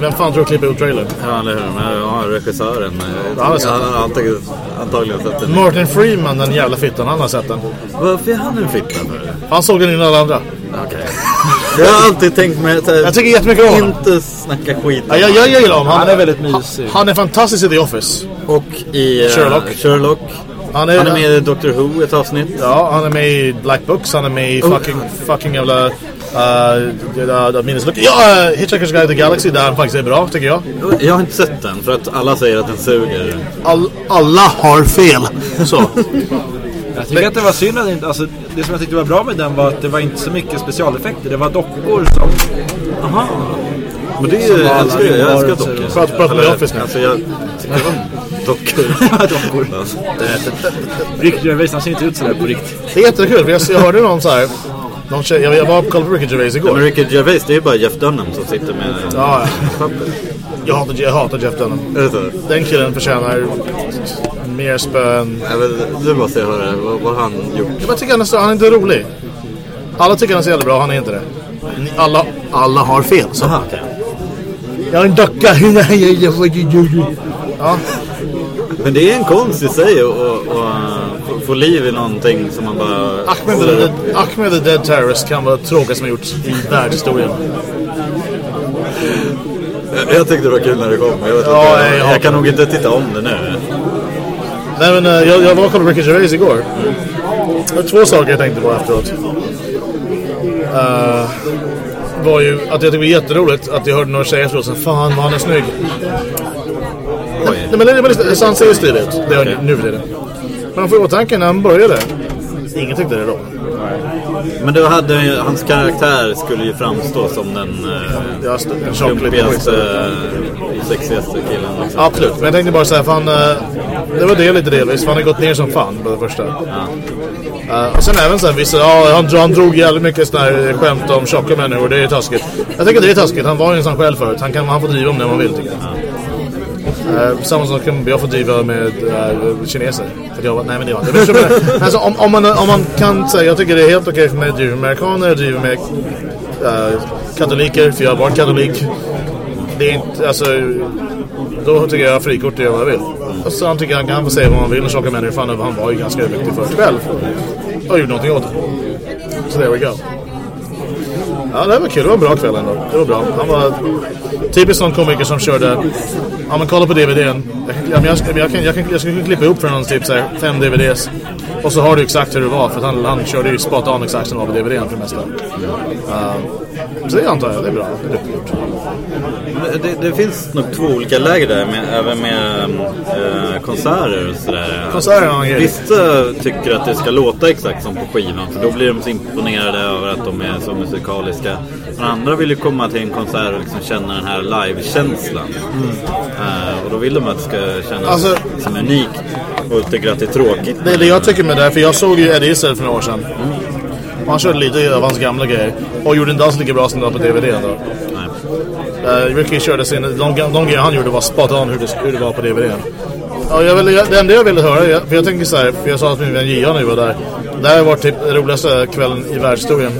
Vem fan tror du klipper ut trailern? Ja, eller hur? Men regissören. Ja, det är Jag sant. har antagligen, antagligen sett den. Martin Freeman, den jävla fittan, han har sett den. Varför är han en fitta för? Han såg den innan alla andra. Okej. [LAUGHS] Jag har alltid tänkt mig att Jag tycker jättemycket om honom. inte snacka skit om Ja, jag, jag, jag gillar honom. Han är väldigt mysig. Han är fantastisk i The Office. Och i eh, Sherlock. Sherlock. Han är, Han är med i Doctor Who ett avsnitt. Ja, han är med i Black Books. Han är med i Oh. fucking, fucking jävla... Uh, uh, minnesluck. Ja, uh, Hitchhiker's Guide to the Galaxy där han faktiskt är bra, tycker jag. Jag har inte sett den för att alla säger att den suger. All, alla har fel. Så. Jag tycker att det var synd att inte, alltså, det som jag tyckte var bra med den var att det var inte så mycket specialeffekter. Det var dockor som... Aha. Men det är ju, jag älskar det. Jag älskar dockor. Prata- med Office nu. Alltså jag tycker om dockor. [LAUGHS] dockor. Ricky Gervais, han ser inte ut sådär på riktigt. Det är jättekul, för jag, jag hörde någon så här... Någon tjej, jag, jag var på kollade på Ricky Gervais Men igår. Ricky Gervais, det är bara Jeff Dunham som sitter med Ja, ja. papper. jag, hatar, jag hatar Jeff Dunham. Är det så? Den killen förtjänar mer spö än... Jag vill, du måste höra vad, vad han gjort. Jag tycker han är, så, han är inte rolig. Alla tycker han är så jävla bra, han är inte det. Alla, alla har fel. Så. Aha, okej. Jag är en docka. [LAUGHS] ja, Men det är en konst i sig att få- liv i någonting som man bara... Ahmed the, Ahmed the Dead Terrorist kan vara det tråkigaste som gjorts i världshistorien. Jag- Jag tyckte det var kul när det kom. Jag, Ja, jag, jag jag kan nog inte titta om det nu. Nej men eh, jag, jag var och kollade Ricky Gervais igår. Var två saker jag tänkte på efteråt. Eh, var ju att jag tyckte det var jätteroligt att jag hörde några tjejer efteråt som Fan vad han är snygg. Nej men det så han ser ju stilig ut. Det gör nu för tiden. Men man får i åtanke när han började. Ingen tyckte det då. Men du hade ju, hans karaktär skulle ju framstå som den uh, liten klumpigaste, skit. sexigaste killen. Liksom. Absolut, men jag tänkte bara säga fan eh, Det var det lite delvis, för han har gått ner som fan på det första. Eh, och sen även så här, vissa, ja han, han drog jävligt mycket sådana här skämt om tjocka människor, det är taskigt. Jag tycker det är taskigt, han var ju en sån själv förut, han, kan, han får driva om det man vill tycker jag. Eh, samma sak kan jag få driva med uh, kineser. För jag, var- nej men det var inte. Jag jag alltså, om, om, man, om man kan säga, jag tycker det är helt okej för mig att driva med amerikaner, driva med eh, katoliker, för jag har varit katolik. Det är inte, alltså, då tycker jag jag frikort att göra vad jag vill. Och han tycker han kan få säga vad man vill och tjocka människor, fan han var ju ganska överviktig förut själv. Och gjorde någonting åt det. Så there we go. Ja, det var kul. Det var en bra kväll ändå. Det var bra. Han var typiskt sån komiker som körde... Ja, men kolla på DVDn. Jag, ja, jag, jag, jag, kan, jag, kan, jag ska klippa ihop för någon typ så här, fem DVDs. Och så har du exakt hur det var. För att han, han körde ju spot on exakt som det var på DVDn för det mesta. Uh, så det antar jag. Det är bra. Det är. Det, det, det finns nog två olika läger där, med, även med eh, konserter och sådär. Konserter har. Vissa tycker att det ska låta exakt som på skivan, för då blir de så imponerade över att de är så musikaliska. Men andra vill ju komma till en konsert och liksom känna den här live-känslan. Eh, och då vill de att det ska kännas Alltså- som unikt och tycker att det är tråkigt. Det är det jag tycker med det här, för jag såg ju Eddie Izzard för några år sedan. Och han körde lite av hans gamla grejer. Och gjorde inte alls lika bra som det var på DVD då. Nej. Uh, Ricky körde sin, de, de grejer han gjorde var spot on hur det, hur det var på DVD. Ja, jag ville, jag, det enda jag ville höra, jag, för jag tänker så här, för jag sa att min vän Gia nu var där. Det här var typ den roligaste kvällen i världshistorien.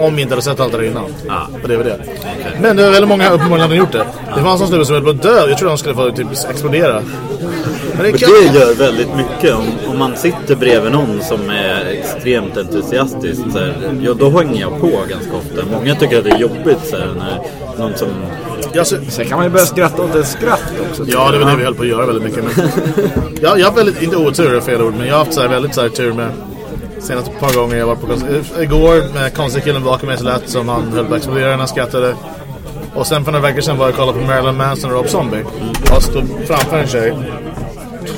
Om vi inte hade sett allt det där innan. Ja. På DVD. Men det var väldigt många uppenbarligen hade gjort det. Det fanns någon snubbe som höll på att dö. Jag trodde han skulle få typ explodera. Men det Men kan... det gör väldigt mycket om, om man sitter bredvid någon som är extremt entusiastisk. Så här, ja, då hänger jag på ganska ofta. Många tycker att det är jobbigt så här, när någon som... Jag, ser- Sen kan man ju börja skratta åt ett skratt också. Ja, det var det vi höll på att göra väldigt mycket. Men [LAUGHS] jag, jag har väldigt, inte otur är fel ord, men jag har haft så här, väldigt så här, tur med senaste par gånger jag var på konsert. Igår med konstig killen bakom mig så lät som han höll på att explodera när han skrattade. Och sen för några veckor sedan var jag och kollade på Marilyn Manson och Rob Zombie. Jag stod framför en tjej.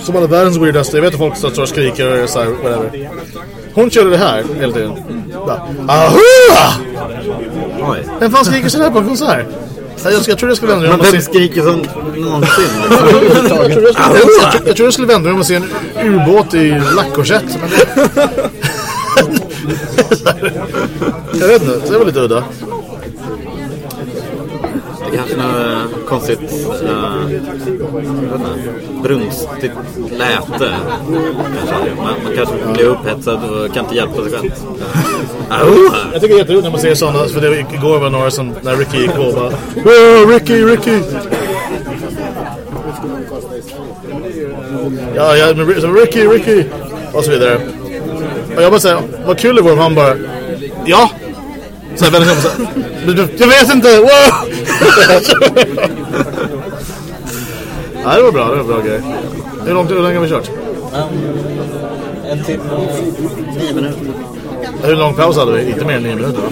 Som hade världens weirdaste, jag vet att folk står och skriker och så här, whatever. Hon körde det här hela tiden. Bara, Ahua! Oj. Vem fan skriker sådär på en konsert? Jag, jag tror jag skulle vända mig om och se... skriker som någonsin? [LAUGHS] jag, tror jag, skulle, jag skulle vända mig om och se en ubåt i lackkorsett. Jag vet inte, det var lite udda. Det kanske är något konstigt jag vet inte, brunstigt läte. Kanske. Man, man kanske blir upphetsad och kan inte hjälpa sig själv. [LAUGHS] Jag tycker det är jätteroligt när man ser sådana, för det igår var några som, när Ricky gick på bara "Wow, Ricky, Ricky! Ja, ja, men Ricky, Ricky! Och så vidare. Och jag bara säger, vad kul det vore om han bara Ja! Så väldigt snabbt så här, "Du- du- Jag vet inte! Wow! [LAUGHS] ja, det var bra, det var en bra grej. Hur långt, hur länge har vi kört? En timme och nio minuter. Hur lång paus hade vi? Inte mer än nio minuter va?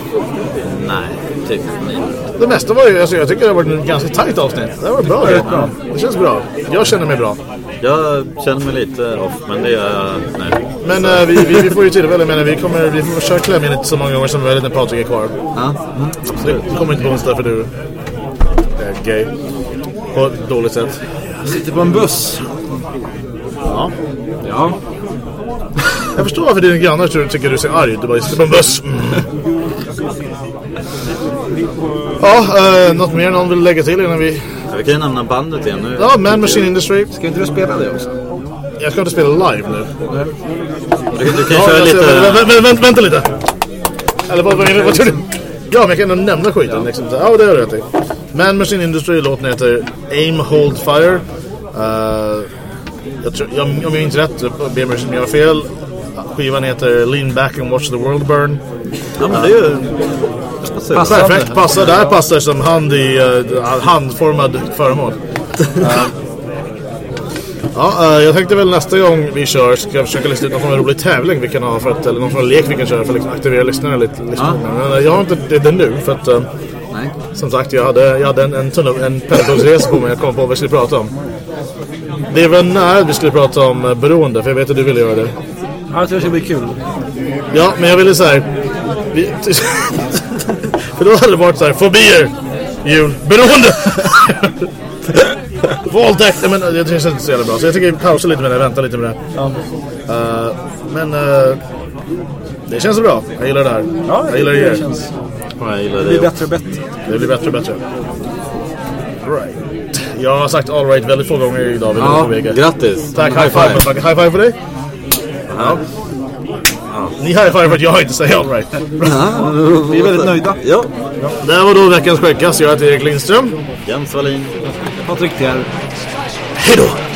Nej, typ nio minuter. Det mesta var ju, alltså jag tycker det har varit en ganska tajt avsnitt. Det var bra. Det, det känns bra. Jag känner mig bra. Jag känner mig lite off, men det gör jag nu. Men eh, vi, vi, vi får ju tillfälle, men vi kommer, vi får köra kläm in så många gånger som möjligt när Patrik är kvar. Ja. Så det, det kommer inte på onsdag för du är gay. På ett dåligt sätt. Jag sitter på en buss. Ja. Ja. [LAUGHS] Jag förstår varför dina grannar tror- tycker du ser arg ut. Du bara sitter på en buss. Mm. Ja, eh, något mer någon vill lägga till innan vi... Ja, Vi kan ju nämna bandet igen nu. Ja, Man Machine Industry. Ska inte du spela det också? Jag ska inte spela live nu. Du, du kan Ja, köra jag lite... vä- vä- vä- vänta lite. Eller vad, vad, vad tror du? Ja, men jag kan ändå nämna skiten. Liksom. Ja, det har du rätt i. Man Machine Industry, låten heter Aim Hold Fire. Uh, jag tror, jag, om jag minns rätt, ber mig om jag har fel. Skivan heter Lean Back and Watch the World Burn. Ja, men det är ju... Passande. Perfekt, passar där passar som hand i uh, handformad föremål. Uh, [LAUGHS] ja, uh, jag tänkte väl nästa gång vi kör ska jag försöka lista ut någon form av rolig tävling vi kan ha för att, eller någon form av lek vi kan köra för att liksom aktivera lyssnarna lite. lyssnarna. Men uh, jag har inte det, det nu för att Nej. som sagt jag hade, jag hade en, en, tunnel, en pendeltågsresa på mig jag kom på vad vi skulle prata om. Det är väl när vi skulle prata om beroende för jag vet att du ville göra det. Ja, jag tror det ska bli kul. Ja, men jag ville säga vi, [LAUGHS] För då hade det varit så här Fobier Jul Beroende. [LAUGHS] Våldtäkt men Jag tycker inte så jävla bra. Så jag tycker vi pausar lite med det Vänta lite med det Ja. Eh, Men eh, Det känns så bra. Jag gillar det här. Ja, Jag gillar det, det känns... Ja, jag gillar Det det. blir bättre och bättre. det blir bättre och bättre. Right Jag har sagt all right väldigt få gånger idag. Ja, grattis. Tack, high five, high five, high five för dig ja. Ni high five för att jag inte säger all right Vi är väldigt nöjda. Ja, Det här var då veckans skäggkast. Jag heter Erik Lindström. Jens Wallin. Patrik Pierre. Hej då!